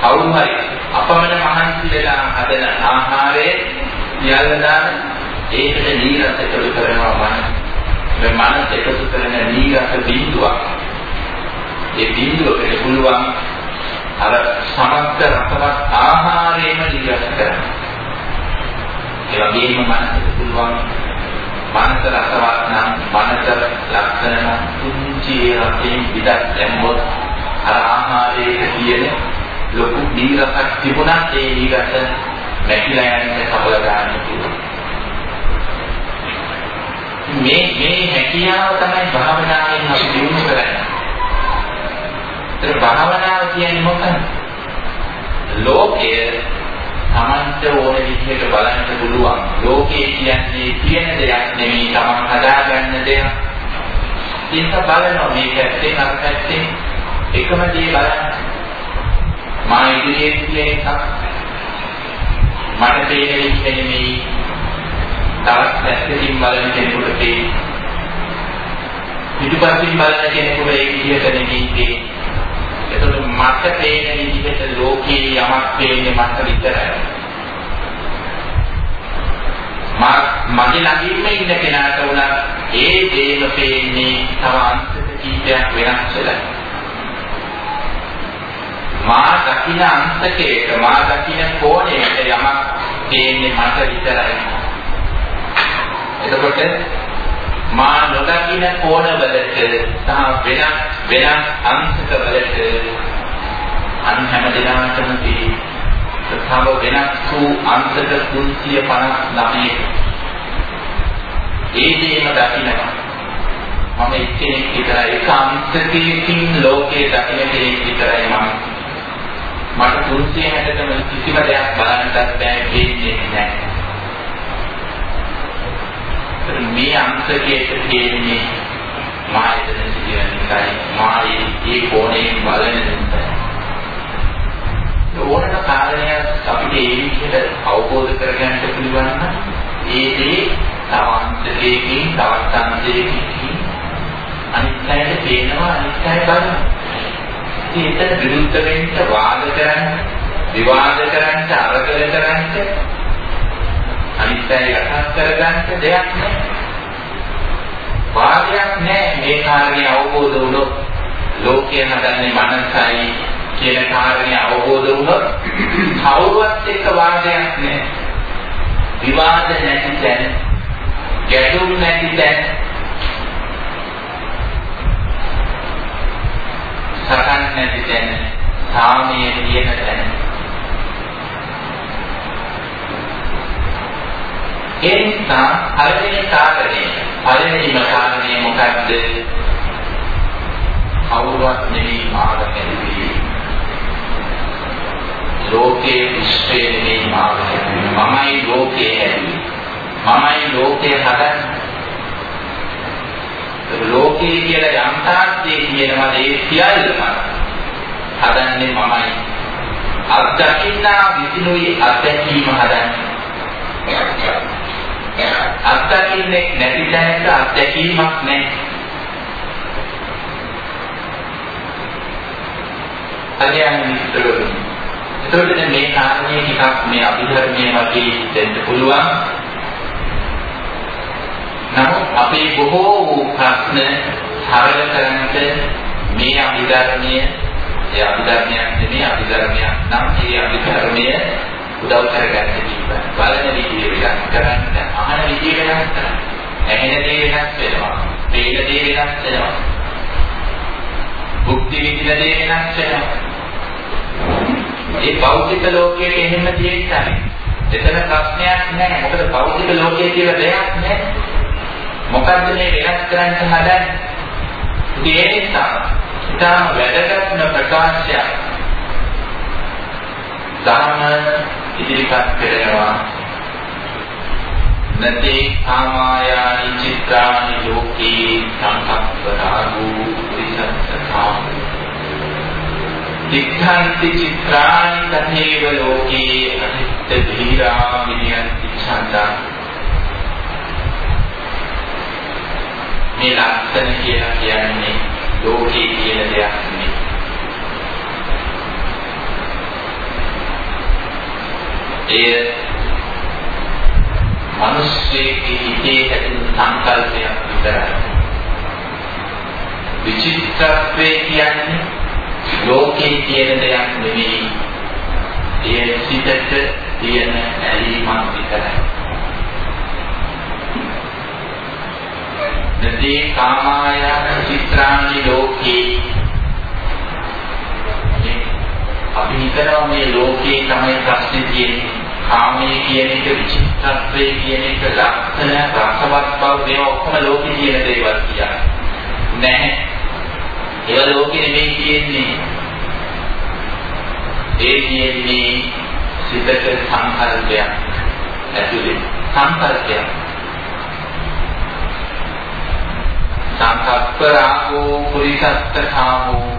කවුරු හරි අපමණ මහන්සි වෙලා හදන ආහාරයේ සියල්ල දාන ඒකට නීරස එකතු කරනවා මනස. මේ මනස එකතු කරන නීරස බිඳුවක්. ඒ බිඳුවකට පුළුවන් අර සමස්ත රසවත් ආහාරයෙන්ම ජීවත් කරන්න. ඒ වගේම මනසට පුළුවන් මනස රසවත් නම් මනස ලක්ෂණ නම් කුංචි රසයෙන් විදක් දැම්මොත් අර ආහාරයේ තියෙන ලොකු දීරසක් තිබුණත් ඒ දීරස නැතිලා යන්නේ කපල ගන්න පුළුවන්. මේ මේ හැකියාව තමයි භාවනාවෙන් අපි දිනු කරන්නේ. ඒතර භාවනාව කියන්නේ මොකක්ද? ලෝකය Tamanta ඕන විදිහට බලන්න පුළුවන්. ලෝකය කියන්නේ තියෙන දෙයක් නෙමෙයි Taman හදාගන්න දෙයක්. ඒක බලනවා මේක ඇත්තෙන් අර ඇත්තෙන් එකම දේ බලන්න. මා ඉදිරියේ තියෙන එකක් මට පේන විදිහ නෙමෙයි තවත් පැත්තකින් බලන කෙනෙකුට පේන. පිටුපසින් බලන කෙනෙකුට ඒ විදිහට නෙමෙයි එතකොට මට පේන විදිහට ලෝකේ යමක් පේන්නේ මට විතරයි. මගේ ළඟින්ම ඉන්න කෙනාට උනත් ඒ දේම පේන්නේ තව අංශක කීපයක් වෙනස් වෙලා. මා දකින අංශකයක මා දකින කෝණයක යමක් පේන්නේ මට විතරයි. එතකොට මා නොදකින කෝණවලට සහ වෙනස් වෙනස් අංශකවලට අන් හැම දිනකටම තී තව වෙනස් වූ අංශක 359 ඒ දේම දකිනවා. මම එක්කෙනෙක් විතරයි. එක අංශකයකින් ලෝකේ දකින කෙනෙක් විතරයි මම. මට 360කම කිසිම දෙයක් බලන්නත් බෑ වෙන්නේ නැහැ. මේ අංශකයට තියෙන්නේ මායතන කියන නිසායි මායේ ඒ කෝණයෙන් බලන නිසා. ඕනම කාරණයක් අපිට ඒ විදිහට අවබෝධ කරගන්න පුළුවන් නම් ඒ දේ තවන්තකයකින් තවත් අංශයකින් අනිත්‍යයට පේනවා අනිත්‍යය බලනවා. ඉතින් එතන විරුද්ධ වෙන්න වාද කරන්න විවාද කරන්න අරගල කරන්න අනිත්‍යය යටහත් කරගන්න දෙයක් නැහැ. වාදයක් නැහැ මේ කාරණේ අවබෝධ වුණොත් ලෝකය හදන්නේ මනසයි කියන කාරණේ අවබෝධ වුණොත් කවුරුවත් එක්ක වාදයක් නැහැ. විවාද නැති තැන ගැටුම් නැති තැන සකන් නැති තැන සාමයේ තියෙන තැන. ඒ නිසා පළවෙනි කාරණය පළවෙනිම කාරණය මොකක්ද කවුරුවත් නෙවෙයි මාර්ග කැලේ ලෝකයේ විශ්වයේ නෙවෙයි මාර්ග මමයි ලෝකයේ හැදුවේ. මමයි ලෝකය හදන්නේ. ලෝකේ කියලා යම් තාක්ෂේ කියනවා ඒ සියල්ලම හදන්නේ මමයි අත්දකින්නා විසිනුයි අත්දැකීම හදන්නේ අත්දකින්නේ නැති තැනක අත්දැකීමක් නැහැ අධ්‍යයන විස්තරවලින්. එතකොට මේ කාරණේ ටිකක් මේ අභිධර්මයේ වගේ දෙන්න පුළුවන්. නමුත් අපේ බොහෝ වූ ප්‍රශ්න සරල කරන්නට මේ අභිධර්මයේ ඒ අභිධර්මයක් නෙමෙයි අභිධර්මයක් නම් ඒ අභිධර්මයේ උදව් කරගන්න දීපන්. බලන විදිය වෙනස් කරන්න, අහන විදිය වෙනස් කරන්න. ඇහෙන දේ වෙනස් වෙනවා. පේන දේ වෙනස් වෙනවා. භුක්ති විඳින දේ වෙනස් වෙනවා. ඒ භෞතික ලෝකයේ එහෙම තියෙන්නේ එතන ප්‍රශ්නයක් නැහැ. මොකද භෞතික ලෝකයේ කියලා දෙයක් නැහැ. මොකද්ද මේ වෙනස් කරන්න හදන්නේ? ඒ නිසා ඉතාම වැදගත්ම ප්‍රකාශයක් ධර්ම ඉදිරිපත් කරනවා. නදී කාමායානි චිත්‍රානි ලෝකේ සංකප්පරාගෝ විසත්තකාමෝ දික්ඛන්ති චිත්‍රානි තථේව ලෝකේ අනිත්‍ය ධීරා විනයන්ති ඡන්දං මේ ලක්ෂණ කියලා කියන්නේ ලෝකේ කියන දෙයක් නෙමෙයි. එය මිනිස්සෙගේ හිතේ ඇති සංකල්පයක් විතරයි. විචිත්‍රත්වය කියන්නේ ලෝකේ තියෙන දෙයක් නෙවෙයි. ඒ සිතට තියෙන ඇලීමක් විතරයි. නදී කාමාය චිත්‍රානි ලෝකේ අපි හිතනවා මේ ලෝකේ තමයි ප්‍රශ්නේ තියෙන්නේ. කාමයේ කියන එක විචිත්තත්වයේ කියන එක ලක්ෂණ රසවත් බව මේවා ඔක්කොම ලෝකේ තියෙන දේවල් කියන්නේ. නැහැ. ඒව ලෝකෙ නෙමෙයි තියෙන්නේ. ඒ කියන්නේ සිතක සංකල්පයක් ඇතුලේ සංකල්පයක්. සංකප්ප රාගෝ පුරිසත්ත කාමෝ.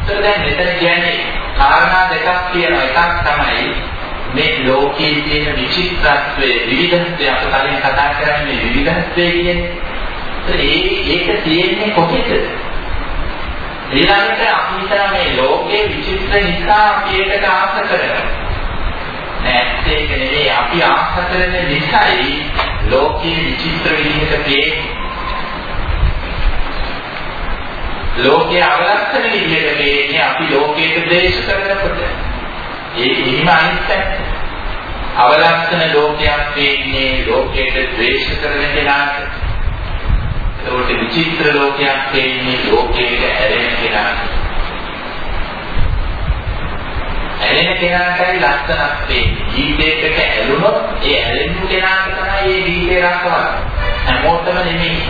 ඒතර දැන් මෙතන කියන්නේ කාරණා දෙකක් තියෙනවා. එකක් තමයි මේ ලෝකයේ තියෙන විචිත්‍රත්වයේ විවිධත්වය අප කලින් කතා කරන්නේ විවිධත්වය කියන්නේ. ඒ ඒක තියෙන්නේ කොහෙද? ඊළඟට අපි හිතන මේ ලෝකයේ විචිත්‍ර නිසා අපි ඒකට ආස කරනවා. නැත්නම් ඒක නෙවෙයි අපි ආස කරන නිසායි ලෝකයේ විචිත්‍ර විදිහට පේන්නේ. ලෝකයේ අවලක්ෂණ විදිහට පේන්නේ අපි ලෝකයට ද්වේෂ කරනකොට. ඒ එහෙම අනිත් අවලක්ෂණ ලෝකයක් පේන්නේ ලෝකයට ද්වේෂ කරන කෙනාට. ඒකට විචිත්‍ර ලෝකයක් තේින්නේ ලෝකයට ඇලෙන කෙනා. ඇලෙන කෙනාටයි ලස්සනක් තියෙන්නේ. ජීවිතයකට ඇලුනොත් ඒ ඇලෙන කෙනාට තමයි මේ ජීවිතේ රසවත්. හැමෝටම නෙමෙයි.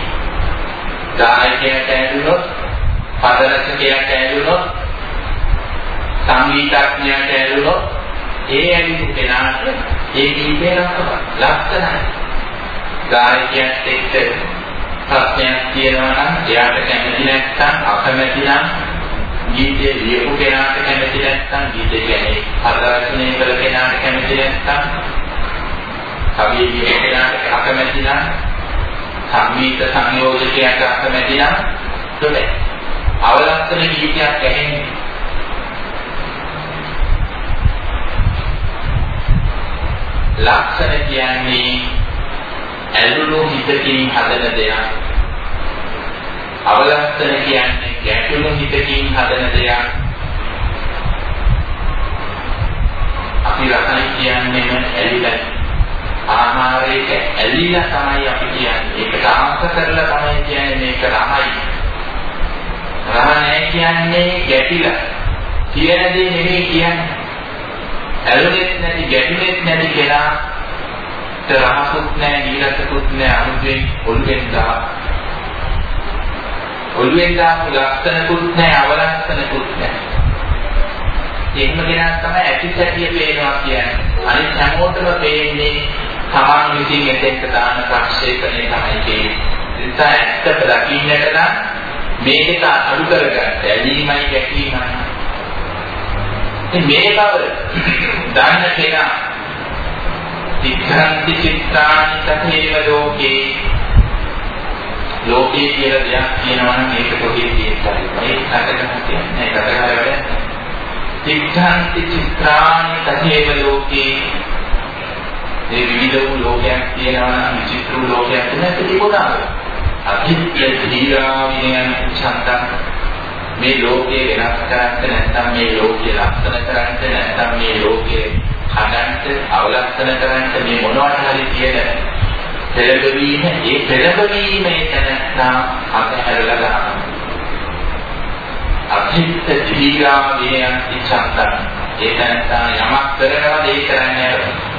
ගායකයාට ඇලුනොත්, පදරචකයාට ඇලුනොත්, සංගීතඥයාට ඇලුනොත් ඒ ඇලුණු කෙනාට ඒ ජීවිතේ රසවත්. ලස්සනයි. ගායකයාට එක්ක ප්‍රශ්නයක් තියෙනවා නම් එයාට කැමති නැත්නම් අකමැති නම් ගීතේ ලියපු කෙනාට කැමති නැත්නම් ගීතේ කියන්නේ අදර්ශනය කළ කෙනාට කැමති නැත්නම් කවිය ලියපු කෙනාට අකමැති නම් සංගීත සංයෝජකයාට අකමැති නම් තොලේ අවලස්සන ගීතයක් ඇහෙන්නේ ලක්ෂණ කියන්නේ ඇලුණු හිතකින් හදන දෙයක්. අවලස්සන කියන්නේ ගැටුණු හිතකින් හදන දෙයක්. අපි රසයි කියන්නේම ඇලිලා ආහාරයක ඇලිලා තමයි අපි කියන්නේ. ඒකට ආස කරලා තමයි කියන්නේ මේක රහයි. රහ නැහැ කියන්නේ ගැටිලා. කියන දේ නෙමෙයි කියන්නේ. ඇලුනෙත් නැති ගැටුනෙත් නැති කෙනා රහසුත් නැහැ, නීරසකුත් නැහැ, අනුගෙන් ඔළුවෙන් දා. ඔළුවෙන් දාපු ලක්ෂණකුත් නැහැ, අවලක්ෂණකුත් නැහැ. එහෙම කෙනා තමයි ඇති සැටිය පේනවා කියන්නේ. අනිත් හැමෝටම පේන්නේ තමන් විසින් එතෙන්ට දාන ප්‍රක්ෂේපණය තමයි කියන්නේ. නිසා ඇත්තට දකින්නට නම් මේ දෙක අඩු කරගන්න. ඇලීමයි ගැටීමයි. ඉතින් මේ බව දන්න කෙනා තික්ඛන්ති චිත්තානි තථේව ලෝකේ ලෝකේ කියලා දෙයක් කියනවා නම් ඒක කොහේ තියෙන්නේ? මේ කටකම කියන්නේ කටකර වැඩ තික්ඛන්ති චිත්‍රානි තථේව ලෝකේ මේ විවිධ වූ ලෝකයක් තියෙනවා නම් විචිත්‍ර වූ ලෝකයක් නැති තිබුණාද අභිත්‍ය ධීරා විනයන් ඡන්දං මේ ලෝකේ වෙනස් කරන්න නැත්නම් මේ ලෝකේ ලක්ෂණ කරන්න නැත්නම් මේ ලෝකේ හදන්න අවලක්ෂණ කරන්න මේ මොනවට හරි කියන පෙළඹවීම ඒ පෙළඹවීම එතන අතහැරලා දානවා අභිත්ත දීගා විනයන් ඉච්ඡන්තං ඒක නැත්නම් යමක් කරනවාද ඒ කරන්නේ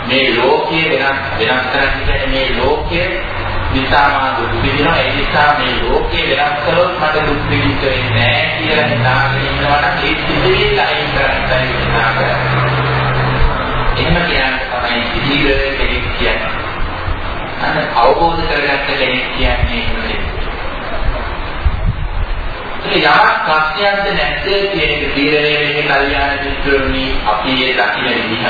මේ ලෝකයේ වෙනස් වෙනස් කරන්නේ මේ ලෝකයේ නිසා මා දුක් විඳිනවා ඒ නිසා මේ ලෝකයේ වෙනස් කළොත් මට දුක් විඳින්න වෙන්නේ නැහැ කියලා හිතාගෙන ඉන්නවට ඒ සිදුවිල්ල අයින් කරන්නයි හිතා කරන්නේ එහෙම කියන තමයි සිහිර කෙනෙක් කියන්නේ. අන්න අවබෝධ කරගත්ත කෙනෙක් කියන්නේ එහෙම යමක් ප්‍රශ්නයක්ද නැද්ද කියන එක තීරණය වෙන්නේ කල්යාණ මිත්‍රයෝනි අපි ඒ දකින්න විදිහ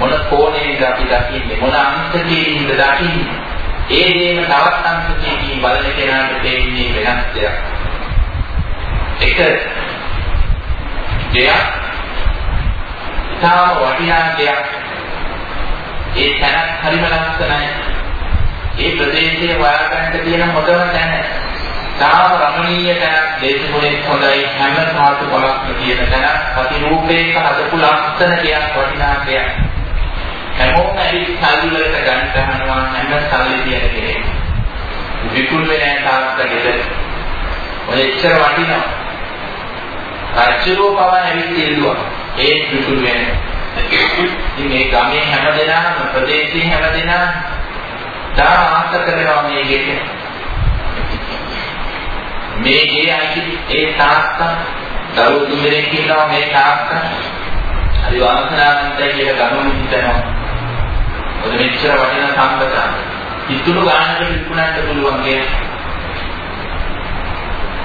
මොන කෝණයෙන්ද අපි දකින්නේ? මොන අංශකයෙන්ද දකින්නේ? ඒ දේම තවත් අංශකයකින් බලන කෙනාට තේින්නේ වෙනස් දෙයක්. එක දෙයක් තාම වටිනා දෙයක්. ඒ තැනක් හරිම ලස්සනයි. ඒ ප්‍රදේශයේ හොයාගන්න තියෙන හොඳම තැන. තාම රමණීය තැනක් දේශගුණෙත් හොඳයි. හැම සාතු බලක්ම තියෙන තැනක්. ප්‍රතිරූපයක හදපු ලස්සන දෙයක් වටිනා දෙයක්. හැමෝම ඇවිත් සල්ලි වලට ගන්න ගන්නවා හැම සල්ලි තියෙන කෙනෙක්. විකුල් වෙන තාත්තගෙද ඔය එච්චර වටිනවා. රජුරෝ පවා ඇවිත් ඉල්ලුවා. ඒ විකුල් වෙන ඉතින් මේ ගමේ හැමදෙනාම ප්‍රදේශයේ හැමදෙනාම තා ආස කරනවා මේ ගෙට මේ ගේ අයිති ඒ තාත්තා දරුවෝ තුන්දෙනෙක් ඉන්නවා මේ තාත්තා. හරි වාසනාවන්තයි කියලා ගනුදෙනු හිතනවා. මොකද මෙච්චර වටිනා සම්පතක් ඉතුරු ගන්නට විකුණන්න පුළුවන් ගේ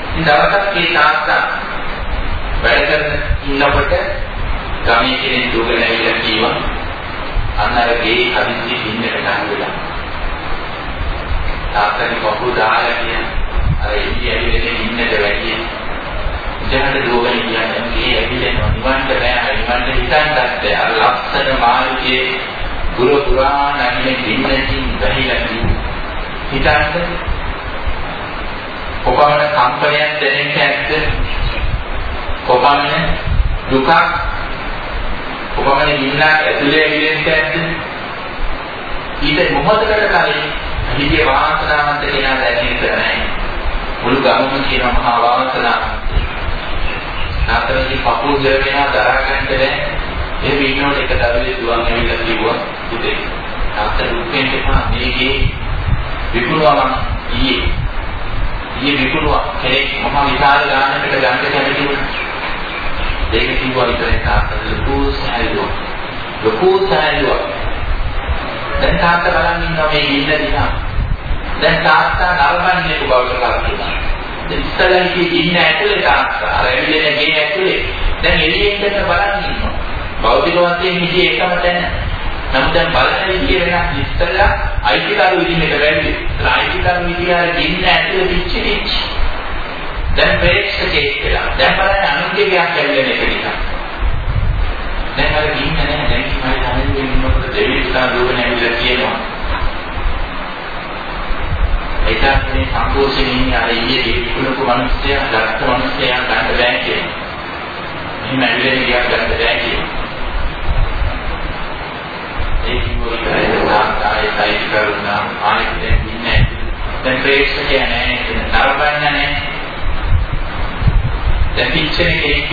ඉතින් දවසක් මේ තාත්තා වැඩ කරන ඉන්නකොට ගමේ කෙනෙක් දුවගෙන ඇවිල්ලා කිව්වා අන්න අර ගේ හදිස්සි පින්නට ගහලා තාත්තගේ කපුව දාලා කියන්නේ අර එළිය ඇවිල්ලා ඉන්නට වැඩිය. ඉතනට දුවගෙන කියන්නේ මේ ඇවිල්ලා නිවන්ට බෑ නිවන්ට හිතන්නත් බෑ. අර ලක්ෂණ මාර්ගයේ ගුරු පුරාණ අන්නේ දින්නකින් වැහිලා තියෙන. හිතන්න කොපමණ කම්පනයක් දැනෙන්නේ නැද්ද? කොපමණ දුකක් කොපමණ ගින්නක් ඇතුලේ ඇවිල්ලා නැද්ද? ඊට මොහොතකට කලින් හිතේ වාසනාවන්ත කෙනා දැනෙන්නේ නැහැ. මුළු ගමම කියන මහා වාසනාවක්. නාතරදී කපුල් දෙවෙනා දරා ගන්නට බැහැ. ඒ විනෝඩ එක දරුවේ දුවන් ඇවිල්ලා කිව්වා පුතේ. නාතර දුකෙන් එපා මේකේ විකුණුවා මම ඊයේ. ඊයේ විකුණුවා කෙනෙක් මහා විශාල ගානකට ගන්න කැමති වුණා. ඒක කිව්වා විතරයි තාත්තා ලොකු සෑල්ලුවා. ලොකු සෑල්ලුවා. දැන් තාත්තා බලන් ඉන්නවා මේ ඉන්න දිහා. දැන් තාත්තා නරඹන්නේ බවට කරකිනවා. දැන් ඉස්සරහින් ඉන්න ඇතුලේ තාත්තා අර එළියේ ගේ ඇතුලේ දැන් එළියෙන් දැන් බලන් ඉන්නවා. භෞතික වශයෙන් හිටියේ එකම තැන. නමුත් දැන් බලන විදිය වෙනස් ඉස්සරලා අයිතිකරු විදිහට බැරි. ඒත් අයිතිකරු විදිහට ඉන්න ඇතුලේ පිච්චිච්ච. දැන් ප්‍රේක්ෂකයෙක් කියලා. දැන් බලන්න අනුන්ගේ ගයක් ඇවිල්ලා එක නිසා. දැන් අර ඉන්න නැහැ දැන් කිව්වා තමයි ඉන්නකොට දෙවියන් තා දුවගෙන ඇවිල්ලා කියනවා. ඒකත් මේ සම්පෝෂණය ඉන්නේ අර ඊයේ විකුණපු මිනිස්සයා ගත්ත මිනිස්සයා ගන්න බෑ කියන්නේ. එහෙම ඇවිල්ලා ගියක් ගන්න බෑ කියන්නේ. ඒ කිව්වොත් ආයෙත් සයිට් කරුණා ආයෙත් ඉන්නේ දැන් ප්‍රේක්ෂකයා නැහැ නේද නරඹන්න නැහැ දැන් පිච්චෙන කෙනෙක්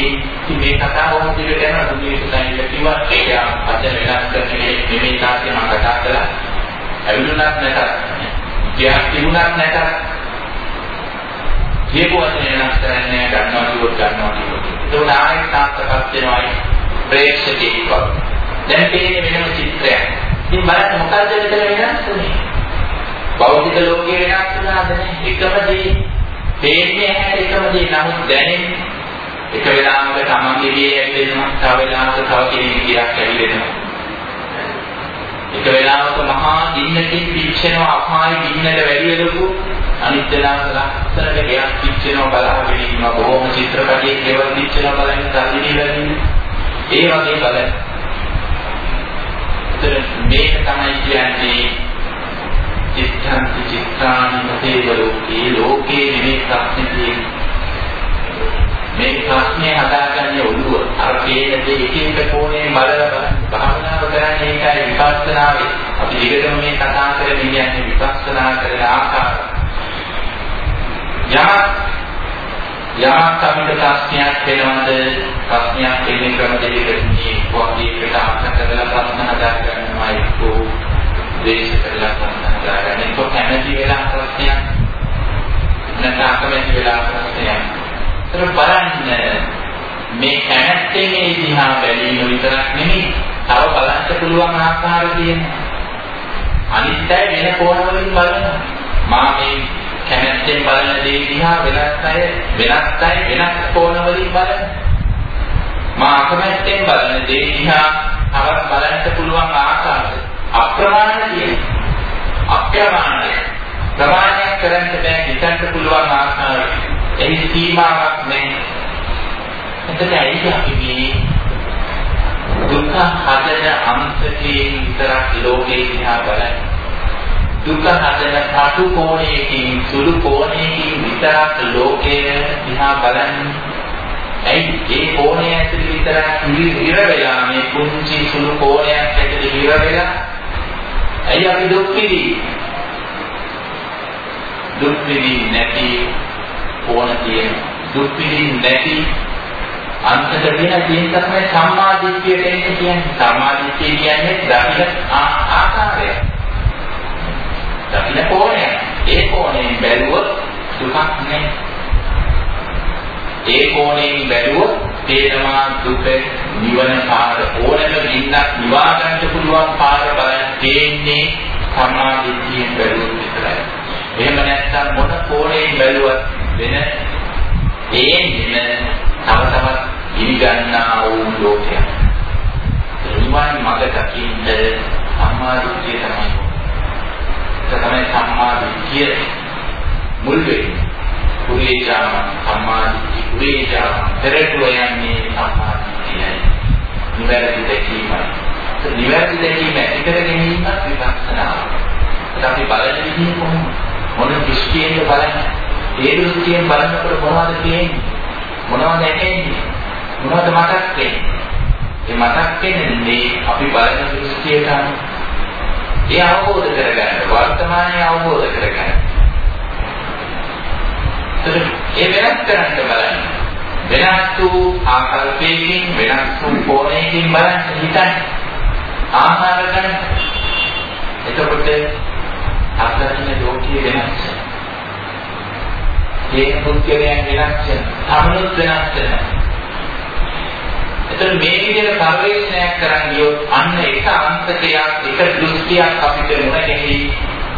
මේ කතාව වුණ දිගට යනවා දුන්නේ සයින්ල කිව්වා එයා අද වෙනස් කරන කෙනෙක් නෙමෙයි තාත්තේ මම කතා කළා ඇවිලුණත් නැතත් ගියක් තිබුණත් නැතත් කියපු වචනේ වෙනස් කරන්නේ ගන්නවා කිව්වොත් ගන්නවා කිව්වොත් ඒක ආයෙත් තාත්තපත් වෙනවායි ප්‍රේක්ෂකෙක් වගේ දැන් පේන්නේ වෙනම චිත්‍රයක් ඉතින් බලන්න මොකද්ද මෙතන වෙනස් වෙන්නේ භෞතික ලෝකේ වෙනස් වුණාද නැහැ එකම දේ. පේන්නේ නැහැ එකම දේ. නමුත් දැනෙන්නේ එක වෙලාවක තමන්ගේ ගේ ඇවිලෙනවා තව වෙලාවක තව කෙනෙක්ගේ ගියක් ඇවිලෙනවා එක වෙලාවක මහා දින්නකින් පිච්චෙනවා අපායි දින්නට වැඩි වෙලකු අනිත් වෙලාවක ලස්සනට ගයක් පිච්චෙනවා බලාගෙන ඉන්නවා. බොහොම චිත්‍රපටයේ ගෙවල් පිච්චෙනවා බලන්න තල්ලිනි වැඩි ඒ වගේ බලන්න. මේක තමයි කියන්නේ චිත්තන්ති චිත්තානි මතේව ලෝකේ. ලෝකේ නෙමෙයි ප්‍රශ්නේ තියෙන්නේ. මේ ප්‍රශ්නේ හදාගන්නේ ඔළුව. අර පේන දේ එක එක කෝණයෙන් බලලා බලන්න භාවනාව කරන්නේ ඒකයි විපස්සනාවේ. අපි ඊගෙදම මේ කතා කරගෙන ඉන්නේ විපස්සනා කරන ආකාරය. යමක් යමක් අපිට ප්‍රශ්නයක් වෙනවද? ප්‍රශ්නයක් එන්නේ ක්‍රම දෙකකින් වගේ එකට අර්ථ කරලා ප්‍රශ්න හදාගන්නවා එක්කෝ දේශ කරලා ප්‍රශ්න හදාගන්න. ඒක කැමැති වෙලා ප්‍රශ්නයක් නැත්නම් අකමැති වෙලා ප්‍රශ්නයක්. ඒක බලන්න මේ කැමැත්තෙන් මේ දිහා බැලීම විතරක් නෙමෙයි තව බලන්න පුළුවන් ආකාර තියෙනවා. අනිත් අය වෙන කෝණ වලින් බලනවා. මා මේ කැමැත්තෙන් බලන දේ දිහා වෙනස් අය වෙනස් අය වෙනස් කෝණ වලින් බලනවා. මා අකමැත්තෙන් බලන දේ දිහා තවත් බලන්න පුළුවන් ආකාරය අප්‍රමාණ තියෙනවා. අප්‍රමාණයි. ප්‍රමාණයක් කරන්න බෑ හිතන්න පුළුවන් ආකාරය. එහි සීමාවක් නැහැ. එතන ඇයි අපි මේ දුක හදන අංශකයෙන් විතරක් ලෝකේ දිහා බලන්නේ? දුක හදන කටු කෝණයකින් සුළු කෝණයකින් විතරක් ලෝකය දිහා බලන්නේ? ඇයි ඒ කෝණය ඇතුළේ විතරක් ඉර වෙලා මේ පුංචි සුළු කෝණයක් ඇතුළේ ඉර වෙලා ඇයි අපි දුක් විඳි? දුක් විඳි නැති කෝණ තියෙන දුක් විඳි නැති අන්තක වෙන තියෙන තමයි සම්මා දිට්ඨියට එන්නේ කියන්නේ. සම්මා දිට්ඨිය කියන්නේ දකින ආකාරය. දකින කෝණය. ඒ කෝණයෙන් බැලුවොත් දුකක් නැහැ. ඒ කෝණයෙන් බැලුවොත් තේරමා දුක නිවන පාර ඕනම ගින්නක් නිවා ගන්න පුළුවන් පාර බලන්න තියෙන්නේ සම්මා දිට්ඨියෙන් බැලුවොත් විතරයි. එහෙම නැත්නම් මොන කෝණයෙන් බැලුවත් වෙන ඒන්නේ තව තවත් ඉනිගන්නා වූ ලෝකයක්. නිවන් මඟ දකින්න සම්මා දිට්ඨිය තමයි. ඒක තමයි සම්මා දිට්ඨිය මුල් වෙන්නේ. කුලේජාම සම්මා දිට්ඨිය කුලේජාම පෙරටුව යන්නේ සම්මා දිට්ඨියයි. නිවැරදි දැකීමයි. නිවැරදි දැකීම ඇති කර ගැනීමත් විපස්සනාව. ඒක අපි බලන විදිහ කොහොමද? මොන දෘෂ්ටියෙන්ද බලන්නේ? ඒ දෘෂ්ටියෙන් බලනකොට මොනවද තියෙන්නේ? මොනවද ඇහෙන්නේ? මොනවද මතක් වෙන්නේ? ඒ මතක් වෙන්නේ අපි බලන දෘෂ්ටියට අනුව. ඒ අවබෝධ කරගන්න වර්තමානයේ අවබෝධ කරගන්න. ඒ වෙනස් කරන්න බලන්න. වෙනස් වූ ආකල්පයකින් වෙනස් වූ කෝණයකින් බලන්න හිතන්න. ආහාර ගන්න. එතකොට අපිට ලෝකයේ වෙනස් ඒ පුද්ගලයන් වෙනස් වෙනවා. තමනුත් වෙනස් වෙනවා. එතන මේ විදිහට පරිශ්‍රණයක් කරන් ගියොත් අන්න එක අන්තකයක් එක දෘෂ්ටියක් අපිට මොනකෙහි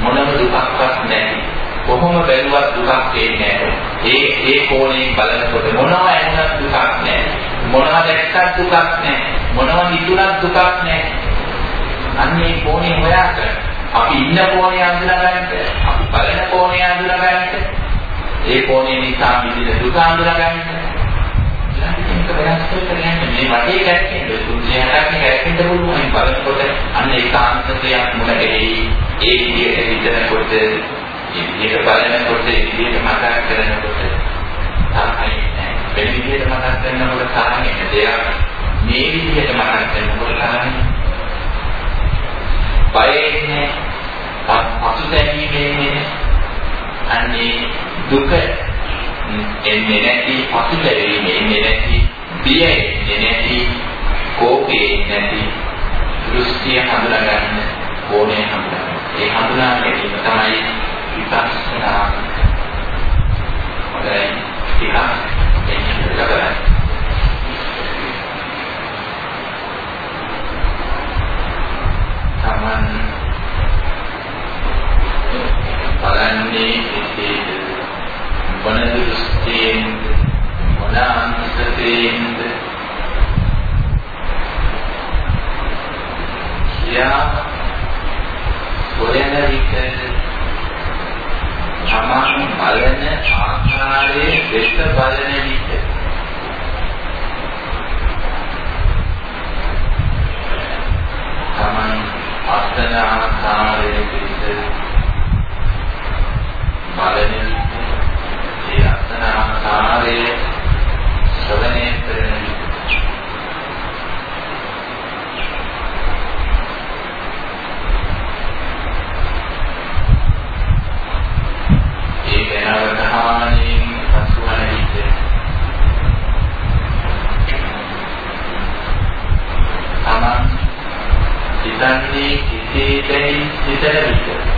මොනම දුකක්වත් නැහැ. කොහොම බැලුවත් දුකක් දෙන්නේ නැහැ. ඒ ඒ කෝණයෙන් බලනකොට මොනවා ඇහුණත් දුකක් නැහැ. මොනවා දැක්කත් දුකක් නැහැ. මොනවා හිතුණත් දුකක් නැහැ. අන්න ඒ කෝණේ හොයාගන්න. අපි ඉන්න කෝණේ අඳුනගන්න, අපි බලන කෝණේ අඳුනගන්න, ඒ කෝණය නිසා විදින දුක අඳුරා ගන්න. ඊළඟට වෙනස් කරගෙන මේ වටේ කැරකෙන්න දුන්නේ හටක් කැරකෙන්න පුළුවන් බලනකොට අන්න ඒකාන්තයක් මුණ ගැහෙයි. ඒ විදිහට හිතනකොට ඒ විදිහට බලනකොට ඒ විදිහට මතක් කරනකොට තමයි වෙන විදිහට මතක් කරනකොට තරහින් දෙයක් මේ විදිහට මතක් කරනකොට තරහින් බය එන්නේ පසුතැවීමේ අන්නේ දුක එන්නේ නැති පසුතැවීම එන්නේ නැති බිය එන්නේ නැති කෝපේ නැති දෘෂ්ටිය හඳුනාගන්න ඕනේ හඳුනාගන්න. ඒ හඳුනා ගැනීම තමයි විපස්සනා. හොඳයි. ටිකක් එන්න කරගන්න. Taman බලන්නේ කෙසේද මොන දෘෂ්ටියෙන්ද මොන අන්තයෙන්ද කියා හොයන විට තමන් බලන ආකාරයේ දෙස බලන විට. තමන් අසන ආකාරයේ දෙස බලන ඒ අසන ආකාරයේ ශ්‍රවණය කරන ඒ ගැනවධානයෙන් පසුවන විට තමන් හිතන්නේ කෙසේදැයි හිතන විට